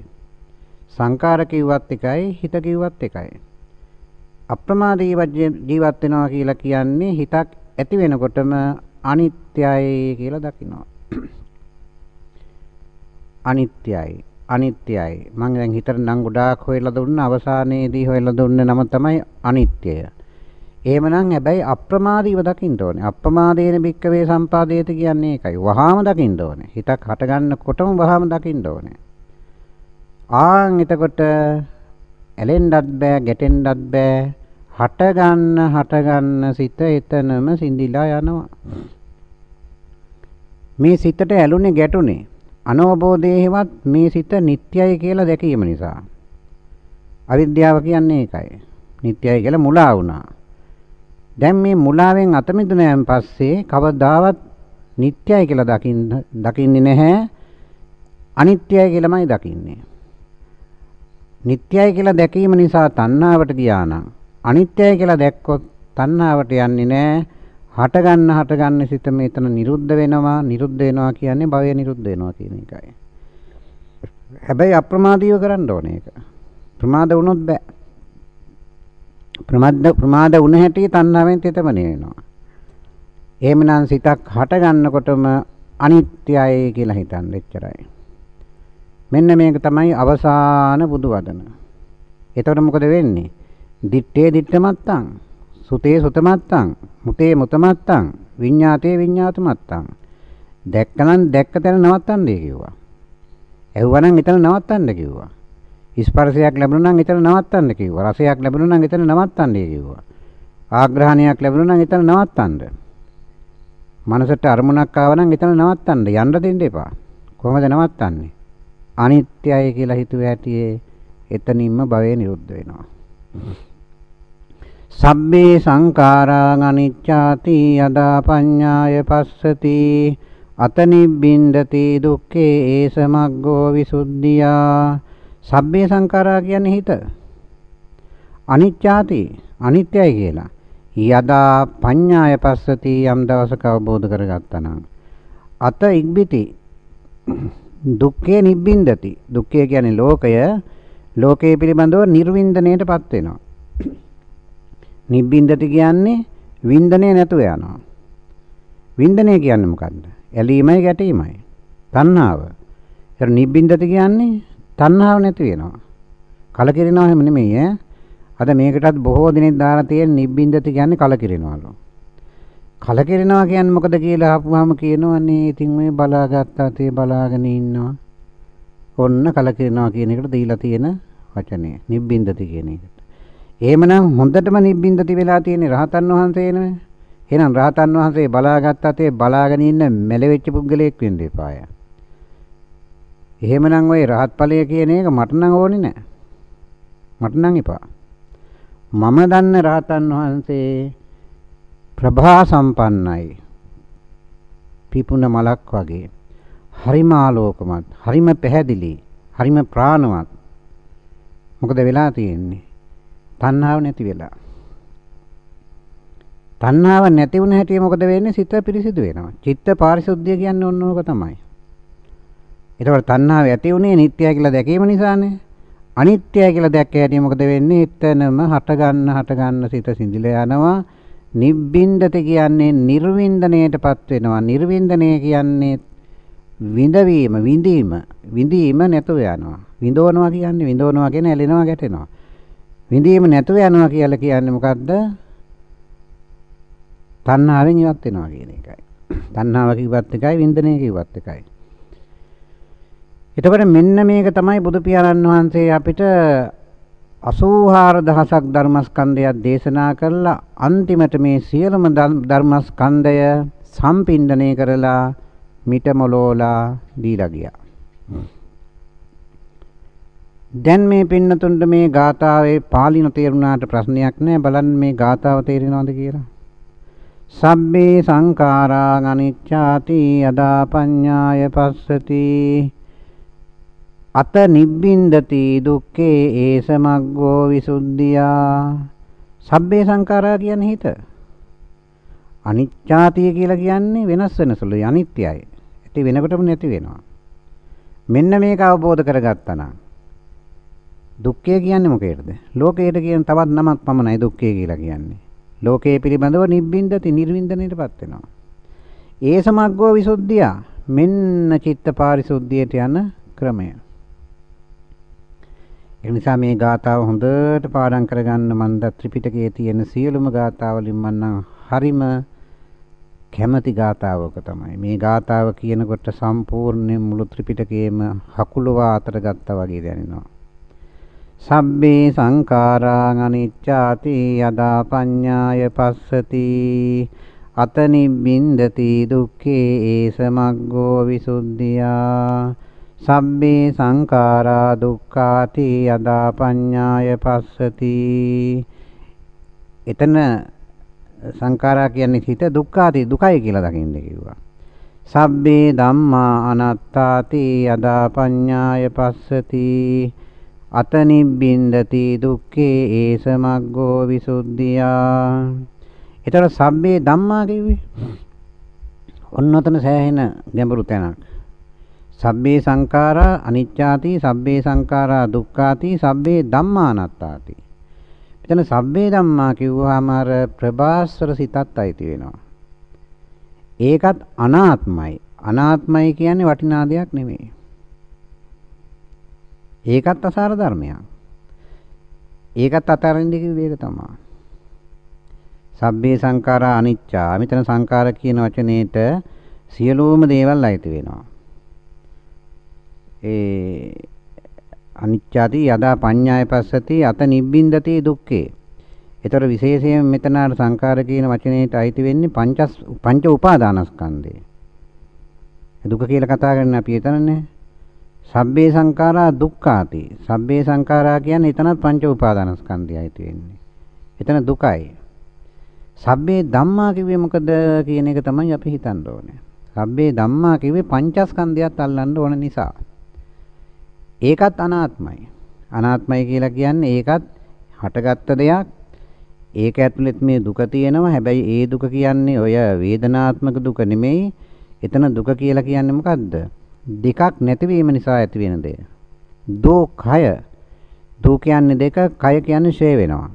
සංකාර කිව්වත් එකයි හිත කිව්වත් එකයි. අප්‍රමාදීව ජීවත් වෙනවා කියලා කියන්නේ හිතක් ඇති වෙනකොටම අනිත්‍යයි කියලා දකිනවා. අනිත්‍යයි අනිත්‍යයි. මම දැන් හිතට නම් ගොඩාක් හොයලා දුන්න අවසානයේදී හොයලා දුන්න නම තමයි අනිත්‍යය. එහෙමනම් හැබැයි අප්‍රමාදීව දකින්න ඕනේ. අප්‍රමාදේන භික්කවේ සම්පාදේත කියන්නේ ඒකයි. වහාම දකින්න ඕනේ. හිතක් හට ගන්නකොටම වහාම දකින්න ඕනේ. ආන් එතකොට ඇලෙන්නත් බෑ, ගැටෙන්නත් බෑ. හට ගන්න හට ගන්න සිත එතනම සිඳිලා යනවා. මේ සිතට ඇලුනේ ගැටුනේ අනවබෝධයේවත් මේ සිත නිට්ටයයි කියලා දැකීම නිසා. අවිද්‍යාව කියන්නේ ඒකයි. නිට්ටයයි කියලා මුලා වුණා. දැන් මේ මුලාවෙන් අත මිදුණාන් පස්සේ කවදාවත් නිට්ටයයි කියලා දකින්න දකින්නේ නැහැ. අනිත්‍යයි කියලාමයි දකින්නේ. නිට්ටයයි කියලා දැකීම නිසා තණ්හාවට ගියා නම් අනිත්‍යයි කියලා දැක්කොත් තණ්හාවට යන්නේ නැහැ. හට ගන්න හට ගන්න සිත මෙතන නිරුද්ධ වෙනවා නිරුද්ධ වෙනවා කියන්නේ භවය නිරුද්ධ වෙනවා කියන එකයි. හැබැයි අප්‍රමාදීව කරන්න ඕනේ ඒක. ප්‍රමාද වුණොත් බෑ. ප්‍රමාද ප්‍රමාද වුණ හැටි තණ්හාවෙන් තෙතමනේ වෙනවා. එහෙමනම් සිතක් හට ගන්නකොටම අනිත්‍යයි කියලා හිතන්න එච්චරයි. මෙන්න මේක තමයි අවසාන බුදු වදන. එතකොට මොකද වෙන්නේ? දිත්තේ දිත්තමත්තං සුතේ සුතමත්තං මුතේ මුතමත්තං විඤ්ඤාතේ විඤ්ඤාතමත්තං දැක්කනම් දැක්ක තැන නවත්තන්නේ කිව්වා. ඇහුවනම් එතන නවත්තන්න කිව්වා. ස්පර්ශයක් ලැබුණා නම් එතන නවත්තන්න කිව්වා. රසයක් ලැබුණා නම් එතන නවත්තන්නේ කිව්වා. ආග්‍රහණයක් ලැබුණා නම් එතන නවත්තන්න. මනසට අරමුණක් ආව නම් එතන නවත්තන්න යන්න දෙන්න එපා. කොහොමද නවත්තන්නේ? අනිත්‍යයි කියලා හිතුව ඇටියේ එතනින්ම භවය නිරුද්ධ වෙනවා. සබ්බේ සංඛාරා අනිච්ඡාති යදා පඤ්ඤාය පස්සති අතනිබ්බින්දති දුක්ඛේ ඒසමග්ගෝ විසුද්ධියා සබ්බේ සංඛාරා කියන්නේ හිත. අනිච්ඡාති අනිත්‍යයි කියලා. යදා පඤ්ඤාය පස්සති යම් දවසක අවබෝධ කරගත්තා නම්. අත ඉක්බිති දුක්ඛේ නිබ්බින්දති. දුක්ඛය කියන්නේ ලෝකය. ලෝකයේ පිළිබඳව නිර්වින්දණයටපත් වෙනවා. නිබ්බින්දති කියන්නේ වින්දනය නැතුව යනවා. වින්දනය කියන්නේ මොකද්ද? ඇලීමයි ගැටීමයි. තණ්හාව. ඒතර නිබ්බින්දති කියන්නේ තණ්හාව නැති වෙනවා. කලකිරෙනවා හැම නෙමෙයි ඈ. අද මේකටත් බොහෝ දිනෙක දාලා තියෙන නිබ්බින්දති කියන්නේ කලකිරෙනවලු. කලකිරෙනවා කියන්නේ මොකද කියලා අහපුවාම කියනවනේ ඉතින් මේ බලාගත්තා තේ බලාගෙන ඉන්නවා. ඔන්න කලකිරෙනවා කියන එකට දීලා තියෙන වචනේ නිබ්බින්දති කියන එකට. එහෙමනම් හොඳටම නිබ්බින්දති වෙලා තියෙන්නේ රහතන් වහන්සේ නේ. එහෙනම් රහතන් වහන්සේ බලාගත්තා තේ බලාගෙන ඉන්න මෙලෙවෙච්ච පුද්ගලයෙක් වෙන්න එපාය. එහෙමනම් ওই රහත් ඵලය කියන එක මට නම් ඕනේ නෑ. මට නම් එපා. මම දන්න රහතන් වහන්සේ ප්‍රභා සම්පන්නයි. පිපුණ මලක් වගේ. හරිම ආලෝකමත්, හරිම පැහැදිලි, හරිම ප්‍රාණවත්. මොකද වෙලා තියෙන්නේ? තණ්හාව නැති වෙලා. තණ්හාව නැති වුණ හැටි මොකද වෙන්නේ? සිත පිරිසිදු වෙනවා. චිත්ත පාරිශුද්ධිය කියන්නේ ඔන්න ඕක තමයි. ඒතකොට තණ්හාව ඇති උනේ නිට්ටයයි කියලා දැකීම නිසානේ. අනිත්‍යයි කියලා දැක්ක හැටි මොකද වෙන්නේ? එතනම හට ගන්න හට ගන්න සිත සිඳිලා යනවා. නිබ්බින්දති කියන්නේ නිර්වින්දණයටපත් වෙනවා. නිර්වින්දණය කියන්නේ විඳවීම, විඳීම, විඳීම නැතුව යනවා. විඳවනවා කියන්නේ විඳවනවා කියන්නේ ඇලෙනවා ගැටෙනවා. විඳීම නැතුව යනවා කියලා කියන්නේ මොකද්ද? තණ්හාවෙන් ඉවත් වෙනවා කියන එකයි. තණ්හාව කිව්වත් එකයි, විඳිනේ කිව්වත් එකයි. එතකොට මෙන්න මේක තමයි බුදු පියාණන් වහන්සේ අපිට 84000ක් ධර්මස්කන්ධයක් දේශනා කරලා අන්තිමට මේ සියලුම ධර්මස්කන්ධය සම්පින්දණය කරලා මිටමලෝලා දීලා ගියා. දැන් මේ පින්නතුන්ට මේ ගාථාවේ පාලින තේරුණාට ප්‍රශ්නයක් නැහැ බලන්න මේ ගාථාව තේරෙනවද කියලා. සබ්බේ සංඛාරා අනිච්ඡාති යදා පඤ්ඤාය පස්සති. අත නිබ්බින්දති දුක්ඛේ ඒසමග්ගෝ විසුද්ධියා. සබ්බේ සංඛාරා කියන්නේ හිත. අනිච්ඡාතිය කියලා කියන්නේ වෙනස් වෙන සුළුයි අනිත්‍යයි. ඇති වෙනකොටම නැති වෙනවා. මෙන්න මේක අවබෝධ කරගත්තා නම් දුක්ඛය කියන්නේ මොකේද ලෝකයට කියන තවත් නමක් පමණයි දුක්ඛය කියලා කියන්නේ ලෝකයේ පිළිබඳව නිබ්බින්දති නිර්වින්දනයටපත් වෙනවා ඒ සමග්ගෝ විසුද්ධියා මෙන්න චිත්ත පාරිශුද්ධියට යන ක්‍රමය ඒ නිසා මේ ගාථාව හොඳට පාඩම් කරගන්න මන්ද ත්‍රිපිටකයේ තියෙන සියලුම ගාථාවලින් මන්නම් හරිම කැමැති ගාථාවක තමයි. මේ ගාථාව කියනකොට සම්පූර්ණ මුළු ත්‍රිපිටකයේම හකුලවා අතර ගත්තා වගේ දැනෙනවා. සබ්බේ සංඛාරා අනිච්චාති යදා පඤ්ඤාය පස්සති. අතනිබ්බින්දති දුක්ඛේ ඒසමග්ගෝ විසුද්ධියා. සබ්බේ සංඛාරා දුක්ඛාති යදා පඤ්ඤාය පස්සති. එතන සංඛාරා කියන්නේ හිත දුක්ඛාති දුකයි කියලා දකින්න කිව්වා. සබ්බේ ධම්මා අනාත්තාති යදා පඤ්ඤාය පස්සති. අතනිබ්බින්දති දුක්ඛේ ඒසමග්ගෝ විසුද්ධියා. එතන සබ්බේ ධම්මා කිව්වේ? ඔන්න ඔතන සෑහෙන ගැඹුරු තැනක්. සබ්බේ සංඛාරා අනිච්චාති සබ්බේ සංඛාරා දුක්ඛාති සබ්බේ ධම්මානත්තාති. මෙතන සබ්බේ ධම්මා කිව්වහම අර ප්‍රභාස්වර සිතත් අයිති වෙනවා. ඒකත් අනාත්මයි. අනාත්මයි කියන්නේ වටිනා දෙයක් නෙමෙයි. ඒකත් අසාර ධර්මයක් ඒකත් අතරින්ද කිව්වේ ඒක තමයි සබ්බේ සංඛාරා අනිච්චා මෙතන සංඛාර කියන වචනේට සියලුම දේවල් අයිති වෙනවා ඒ අනිච්චාති යදා පඤ්ඤාය පස්සති අත නිබ්බින්දති දුක්ඛේ. ඒතර විශේෂයෙන් මෙතන අර සංකාර කියන වචනේට අයිති වෙන්නේ පංච පංච උපාදානස්කන්ධය. දුක කියලා කතා කරන්නේ අපි එතනනේ. සබ්බේ සංඛාරා දුක්ඛාති. සබ්බේ සංඛාරා කියන්නේ එතනත් පංච උපාදානස්කන්ධය අයිති වෙන්නේ. එතන දුකයි. සබ්බේ ධම්මා කිව්වේ මොකද කියන එක තමයි අපි හිතන්න ඕනේ. සබ්බේ ධම්මා කිව්වේ පංචස්කන්ධයත් අල්ලන්න ඕන නිසා. ඒකත් අනාත්මයි. අනාත්මයි කියලා කියන්නේ ඒකත් හටගත්ත දෙයක්. ඒක ඇතුළෙත් මේ දුක තියෙනවා. හැබැයි ඒ දුක කියන්නේ ඔය වේදනාත්මක දුක නෙමෙයි. එතන දුක කියලා කියන්නේ මොකද්ද? දෙකක් නැතිවීම නිසා ඇති වෙන දෙය. දෝ කය. දෝ කියන්නේ දෙක, කය කියන්නේ ෂේ වෙනවා.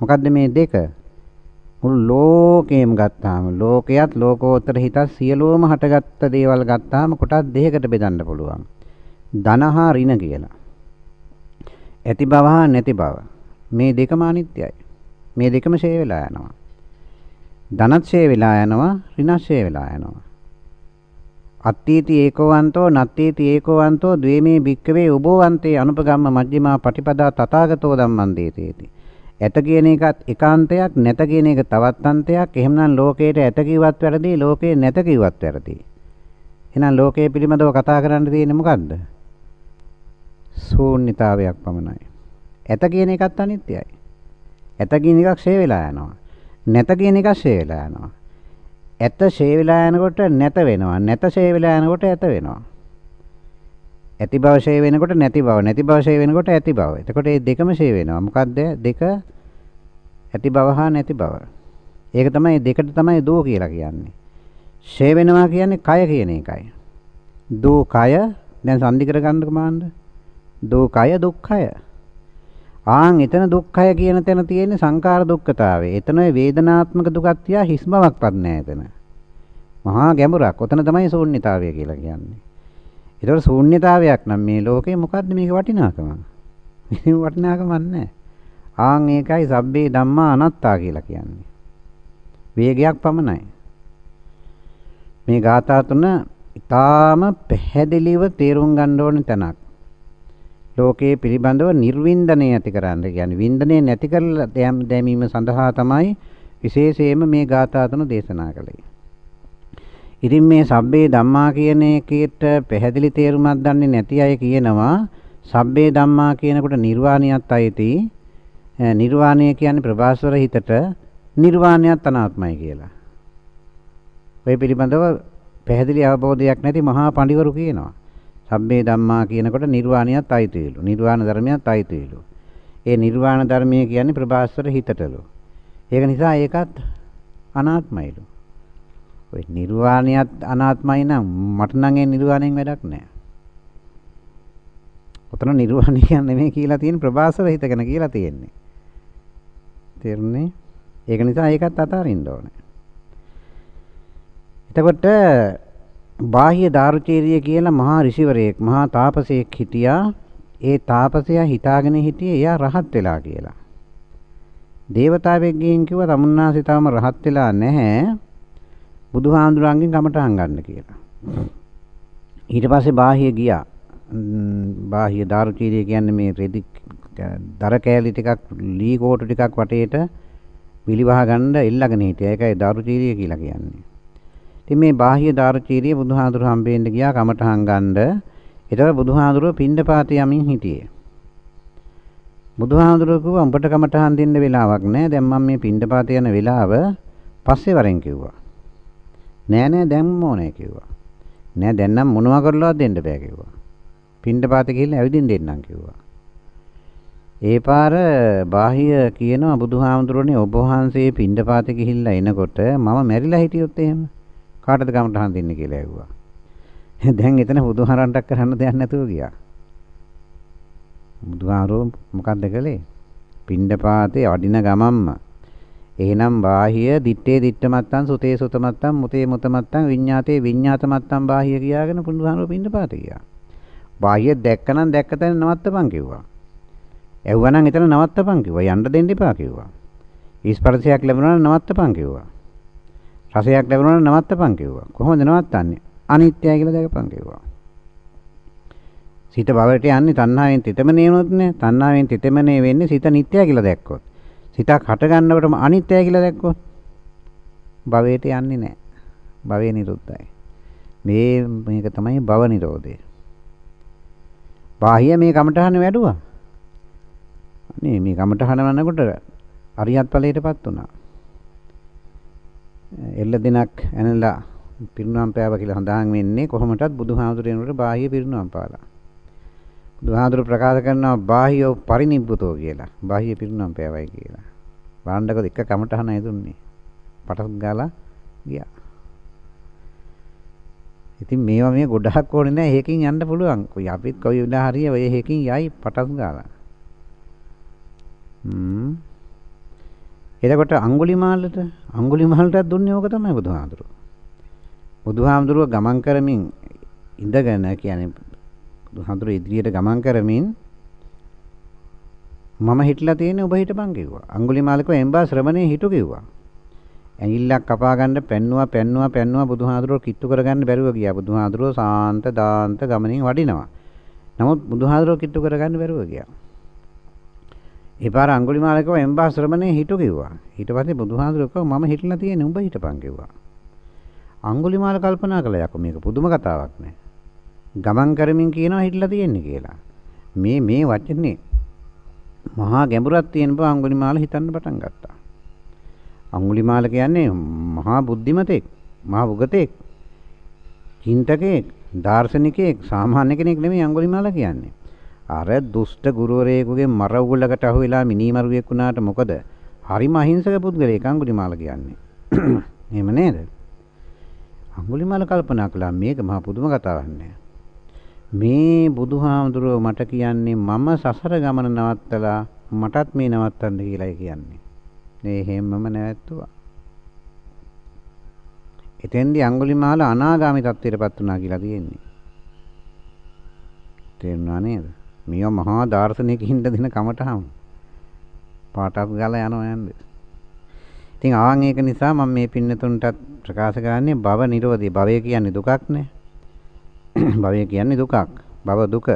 මොකද්ද මේ දෙක? මුළු ලෝකෙම ගත්තාම ලෝකයක් ලෝකෝත්තර හිතත් සියලුම හටගත්ත දේවල් ගත්තාම කොටස් දෙකකට බෙදන්න පුළුවන්. ධන හා ඍණ කියලා. ඇති බව හා නැති බව. මේ දෙකම අනිත්‍යයි. මේ දෙකම ෂේ වෙලා යනවා. ධනත් ෂේ වෙලා යනවා, ඍණත් ෂේ වෙලා යනවා. අත්තීති ඒකෝවන්තෝ නත්තීති ඒකෝවන්තෝ ද්වේමේ භික්කවේ උබෝවන්තේ අනුපගම්ම මජ්ක්‍ධිමා පටිපදා තථාගතෝ ධම්මං දේතේති. ඇත කියන එකත් එකාන්තයක් නැත කියන එක තවත් අන්තයක්. එහෙමනම් ලෝකේට ඇත කිව්වත් වැරදි, ලෝකේ නැත කිව්වත් වැරදි. එහෙනම් ලෝකයේ පිළිබඳව කතා කරන්න තියෙන්නේ මොකද්ද? ශූන්‍යතාවයක් පමණයි. ඇත කියන එකත් අනිත්‍යයි. ඇත කියන එකක් ෂේ වෙලා යනවා. නැත කියන එකක් ෂේ වෙලා යනවා. ඇත ෂේ වෙලා යනකොට නැත වෙනවා. නැත ෂේ වෙලා යනකොට ඇත වෙනවා. ඇති බව ෂේ වෙනකොට නැති බව නැති බව ෂේ වෙනකොට ඇති බව. එතකොට මේ දෙකම ෂේ වෙනවා. මොකද්ද? දෙක ඇති බව හා නැති බව. ඒක තමයි දෙකට තමයි දෝ කියලා කියන්නේ. ෂේ වෙනවා කියන්නේ කය කියන එකයි. දෝ කය දැන් සංදි කර ගන්නක මාන්න. දෝ කය දුක්ඛය. ආන් එතන දුක්ඛය කියන තැන තියෙන්නේ සංකාර දුක්ඛතාවය. එතන වේදනාත්මක දුකක් තියා හිස් බවක්වත් නැහැ එතන. මහා ගැඹුරක්. ඔතන තමයි ශූන්‍යතාවය කියලා කියන්නේ. ඒතකොට ශූන්‍යතාවයක් නම් මේ ලෝකේ මොකද්ද මේක වටිනාකම? මේක වටිනාකමක් නැහැ. ආන් ඒකයි සබ්බේ ධම්මා අනාත්තා කියලා කියන්නේ. වේගයක් පමණයි. මේ ගාථා තුන ඊටාම පැහැදිලිව තේරුම් ගන්න ඕන තැනක්. ලෝකයේ පිළිබඳව නිර්වින්දනය ඇති කරන්න. කියන්නේ වින්දනය නැති කරලා දැමීම සඳහා තමයි විශේෂයෙන්ම මේ ගාථා තුන දේශනා කළේ. ඉතින් මේ සබ්බේ ධම්මා කියන එකේට පැහැදිලි තේරුමක් දන්නේ නැති අය කියනවා සබ්බේ ධම්මා කියනකොට නිර්වාණියත් අයිති. නිර්වාණය කියන්නේ ප්‍රභාස්වර හිතට නිර්වාණයත් අනාත්මයි කියලා. ඔය පිළිබඳව පැහැදිලි අවබෝධයක් නැති මහා පඬිවරු කියනවා. සබ්බේ ධම්මා කියනකොට නිර්වාණයත් අයිතිලු. නිර්වාණ ධර්මයත් අයිතිලු. ඒ නිර්වාණ ධර්මය කියන්නේ ප්‍රභාස්වර හිතටලු. ඒක නිසා ඒකත් අනාත්මයිලු. ඔය නිර්වාණයත් අනාත්මයි නම් මට නම් ඒ නිර්වාණයෙන් වැඩක් නැහැ. ඔතන නිර්වාණය කියන්නේ නෙමෙයි කියලා තියෙන ප්‍රභාසර හිත ගැන කියලා තියෙන්නේ. තේරුණේ? ඒක නිසා ඒකත් අතාරින්න ඕනේ. එතකොට බාහ්‍ය දාරුචීරිය කියලා මහා ඍෂිවරයෙක් මහා තාපසයෙක් හිටියා. ඒ තාපසයා හිතාගෙන හිටියේ එයා රහත් වෙලා කියලා. දේවතාවෙක් ගිහින් කිව්වා තමුන්නාසේ තාම රහත් වෙලා නැහැ. බුදුහාඳුරන්ගෙන් කමටහන් ගන්න කියලා. ඊට පස්සේ බාහිය ගියා. බාහිය දාරුචීරිය කියන්නේ මේ රෙදි දර කෑලි ටිකක් ලී කෝටු ටිකක් වටේට පිළිවහ ගන්න එල්ලගෙන හිටියා. ඒකයි දාරුචීරිය කියලා කියන්නේ. ඉතින් මේ බාහිය දාරුචීරිය බුදුහාඳුර හම්බෙන්න ගියා කමටහන් ගන්න. ඒතර බුදුහාඳුර පින්ඩපාත යමින් හිටියේ. බුදුහාඳුර කිව්වා උඹට කමටහන් දෙන්න වෙලාවක් නැහැ. දැන් මම මේ පින්ඩපාත යන වෙලාව පස්සේ වරෙන් කිව්වා. නෑ නෑ දැන්ම ඕනේ කිව්වා. නෑ දැන් නම් මොනවා කරලවත් දෙන්න බෑ කිව්වා. පින්ඩපාත ගිහිල්ලා ඇවිදින්න දෙන්නම් කිව්වා. ඒ පාර බාහිය කියනවා බුදුහාමුදුරනේ ඔබ වහන්සේ පින්ඩපාත ගිහිල්ලා එනකොට මම මැරිලා හිටියොත් එහෙම කාටද කමටහන් දෙන්නේ කියලා ඇහුවා. දැන් එතන බුදුහාරන්ටක් කරන්න දෙයක් නැතුව ගියා. බුදුහාරෝ මොකද්ද කළේ? පින්ඩපාතේ වඩින ගමම්ම එහෙනම් බාහිය දිත්තේ දිත්තමත්තන් සුතේ සුතමත්තන් මුතේ මුතමත්තන් විඤ්ඤාතේ විඤ්ඤාතමත්තන් බාහිය කියාගෙන පුදුහානෝ පින්න පාත ගියා. බාහිය දැක්කනම් දැක්ක තැන නවත්තපන් කිව්වා. ඇහුවනම් එතන නවත්තපන් කිව්වා. යන්න දෙන්න එපා කිව්වා. ස්පර්ශයක් ලැබුණා නම් නවත්තපන් කිව්වා. රසයක් ලැබුණා නම් නවත්තපන් කිව්වා. කොහොමද නවත්තන්නේ? අනිත්‍යයි කියලා දැකපන් කිව්වා. සිත බවට යන්නේ තණ්හාවෙන් තිතමනේ වුණොත් නේ. තණ්හාවෙන් තිතමනේ වෙන්නේ සිත නිට්ටය කියලා දැක්කොත්. සිතක් හට ගන්නකොටම අනිත්‍යයි කියලා දැක්කොත් භවයට යන්නේ නැහැ. භවය නිරුද්ධයි. මේ මේක තමයි භව නිරෝධය. බාහිය මේ කමඨහන වැඩුවා. නේ මේ කමඨහන වන්නකොට අරියත් ඵලයටපත් වුණා. එල්ල දිනක් ඇනලා පිරිනුවම් පෑව කියලා සඳහන් වෙන්නේ කොහොමටත් බුදුහාමුදුරේනට බාහිය පිරිනුවම් පාලා. බුදුහාමුදුර ප්‍රකාශ කරනවා බාහිය පරිනිබ්බුතෝ කියලා. බාහිය පිරිනුවම් පෑවයි කියලා. වරණ්ඩකද එක කමටහනයි දුන්නේ. පටස් ගාලා ගියා. ඉතින් මේවා මේ ගොඩක් ඕනේ නැහැ. හේකින් යන්න පුළුවන්. කොයි අපිත් කොයි වෙලා හරිය ඔය හේකින් යයි පටස් ගාලා. හ්ම්. එතකොට අඟුලිමාලට අඟුලිමාලටත් දුන්නේ ඕක තමයි බුදුහාමුදුරුවෝ. බුදුහාමුදුරුවෝ ගමන් කරමින් ඉඳගෙන කියන්නේ බුදුහාමුදුරුවෝ ඉදිරියට ගමන් කරමින් මම හිටලා තියෙන්නේ ඔබ හිටපන් කිව්වා. අඟුලිමාලකව එම්බා ශ්‍රමණේ හිටු කිව්වා. ඇඟිල්ලක් කපා ගන්න පැන්නුවා පැන්නුවා පැන්නුවා බුදුහාඳුරෝ කිට්ටු කරගන්න බැරුව ගියා. බුදුහාඳුරෝ සාන්ත දාන්ත ගමනින් වඩිනවා. නමුත් බුදුහාඳුරෝ කිට්ටු කරගන්න බැරුව ගියා. ඒ පාර අඟුලිමාලකව එම්බා ශ්‍රමණේ හිටු කිව්වා. ඊට පස්සේ බුදුහාඳුරෝ කිව්වා මම හිටලා තියෙන්නේ උඹ හිටපන් කිව්වා. අඟුලිමාල කල්පනා කළා යකෝ මේක පුදුම කතාවක් නේ. ගමන් කරමින් කියනවා හිටලා තියෙන්නේ කියලා. මේ මේ වචනේ මහා ගැඹුරක් තියෙන බව අඟුලිමාල හිතන්න පටන් ගත්තා. අඟුලිමාල කියන්නේ මහා බුද්ධිමතෙක්, මහා උගතෙක්, චින්තකෙක්, දාර්ශනිකයෙක්, සාමාන්‍ය කෙනෙක් නෙමෙයි අඟුලිමාල කියන්නේ. අර දුෂ්ට ගුරුවරයෙකුගේ මර උගලකට අහු වෙලා මිනිමරුවෙක් වුණාට මොකද? හරිම අහිංසක පුද්ගලයෙක් අඟුලිමාල කියන්නේ. එහෙම නේද? අඟුලිමාල කල්පනා කළා මේක මහා පුදුම කතාවක් නෑ. මේ බුදුහාමුදුරුව මට කියන්නේ මම සසර ගමන නවත්තලා මටත් මේ නවත්තන්න කියලායි කියන්නේ. ඒ හැමම නැවැත්තුවා. එතෙන්දී අඟුලිමාල අනාගාමී තත්ත්වයටපත් වුණා කියලා තියෙන්නේ. තේරුණා නේද? මේවා මහා දාර්ශනිකින්ද දෙන කමටහම. පාටක් ගාලා යනවා යන්නේ. ඉතින් ආන් ඒක නිසා මම මේ පින්නතුන්ටත් ප්‍රකාශ කරන්නේ භව නිරෝධي. භවය කියන්නේ දුකක් නේ. භවය කියන්නේ දුකක්. භව දුක.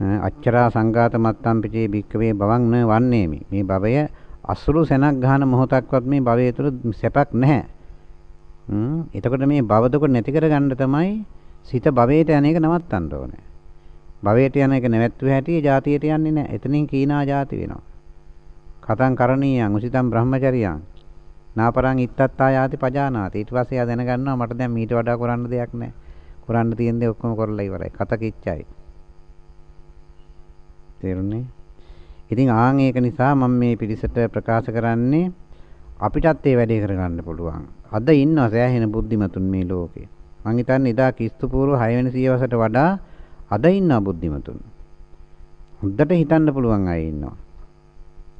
අච්චරා සංඝාත මත්තම් පිටේ භික්කවේ භවං න වන්නේමි. මේ භවය අසුරු සෙනක් ගන්න මොහොතක්වත් මේ භවය තුළ සැපක් නැහැ. හ්ම් එතකොට මේ භව දුක නැති කරගන්න තමයි සිත භවයට යන එක නවත්තන්න ඕනේ. භවයට යන එක නැවැත්තුව හැටි જાතියට යන්නේ නැහැ. එතනින් කීනා જાති වෙනවා. කතං කරණීයං උසිතං බ්‍රහ්මචරියං නාපරං ඉත්තත්තා යාති පජානාති. ඊට පස්සේ ආ දැනගන්නවා මට දැන් මීට වඩා කරන්න දෙයක් නැහැ. කරන්න තියෙන දේ ඔක්කොම කරලා ඉවරයි. කත කිච්චයි. තේරුණේ? ඉතින් ආන් ඒක නිසා මම මේ පිරිසට ප්‍රකාශ කරන්නේ අපිටත් ඒ වැඩේ කරගන්න පුළුවන්. අද ඉන්නවා සෑහෙන බුද්ධිමතුන් මේ ලෝකේ. මං හිතන්නේ ඉදා කිස්තු පූර්ව 6 වෙනි සියවසට වඩා අද ඉන්නවා බුද්ධිමතුන්. හොඳට හිතන්න පුළුවන් අය ඉන්නවා.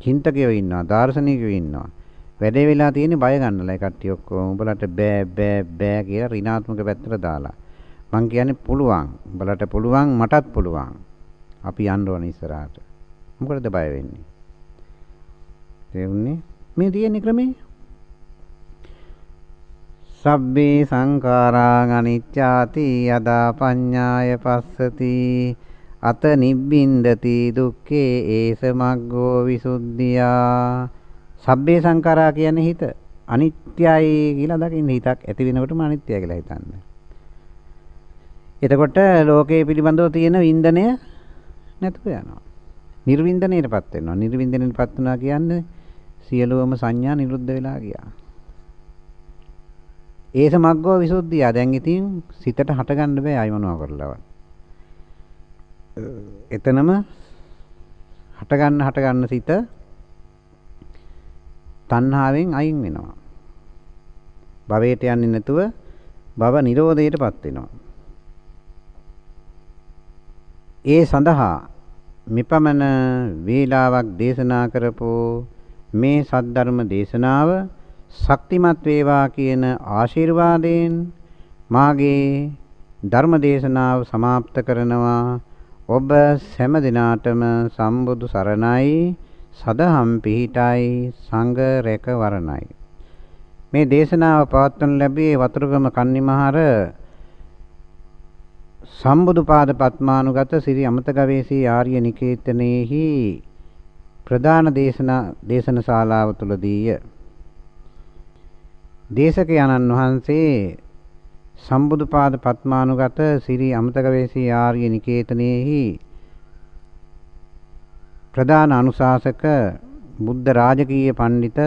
චින්තකයෝ ඉන්නවා, දාර්ශනිකයෝ ඉන්නවා. වැඩේ වෙලා තියෙන්නේ බය ගන්නලා ඒ කට්ටිය ඔක්කොම. උඹලට බෑ බෑ බෑ කියලා ඍණාත්මක පැත්තට දාලා. මං කියන්නේ පුළුවන්. උඹලට පුළුවන්, මටත් පුළුවන්. අපි යන්න ඕන ඉස්සරහට. මොකටද බය වෙන්නේ? තේරුණේ? මේ තියෙන ක්‍රමේ සබ්බේ සංඛාරා අනිච්ඡාති යදා පඤ්ඤාය පස්සති අත නිබ්බින්දති දුක්ඛේ ඒස මග්ගෝ විසුද්ධියා සබ්බේ සංඛාරා කියන්නේ හිත අනිත්‍යයි කියලා දකින්න හිතක් ඇති වෙනකොටම අනිත්‍යයි කියලා හිතන්න. එතකොට ලෝකයේ පිළිබඳව තියෙන වින්දනය නැතුව යනවා. නිර්වින්දනයටපත් වෙනවා. නිර්වින්දනයටපත් වුණා කියන්නේ සියලුම සංඥා නිරුද්ධ වෙලා ගියා. ඒ සමග්ගෝ විසුද්ධිය. දැන් ඉතින් සිතට හටගන්න බෑ ආයි මොනවා කරලවත්. එතනම හටගන්න හටගන්න සිත තණ්හාවෙන් අයින් වෙනවා. භවයට යන්නේ නැතුව භව නිරෝධයටපත් වෙනවා. ඒ සඳහා මෙපමණ වේලාවක් දේශනා කරපෝ මේ සද්ධර්ම දේශනාව ශක්තිමත් වේවා කියන ආශිර්වාදයෙන් මාගේ ධර්ම දේශනාව સમાપ્ત කරනවා ඔබ සෑම දිනාටම සම්බුදු සරණයි සදහම් පිහිටයි සංඝ රැක වරණයි මේ දේශනාව පවත්වනු ලැබුවේ වතුරුගම කන්නිමහර සම්බුදු පාද පත්මානුගත සිරි අමත ගවේෂී ආර්ය නිකේතනයේහි ප්‍රධාන දේශනා දේශන ශාලාව තුලදීය. දේශක ආනන් වහන්සේ සම්බුදුපාද පත්මානුගත සිරි අමතකවේසී ආර්ය නිකේතනයේහි ප්‍රධාන අනුශාසක බුද්ධ රාජකීය පඬිත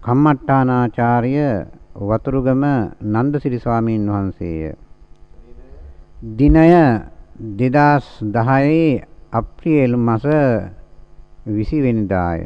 කම්මට්ටානාචාර්ය වතුරුගම නන්දසිරි ස්වාමීන් වහන්සේය. දිනය 2010 අප්‍රේල් මාස 20 වෙනිදාය.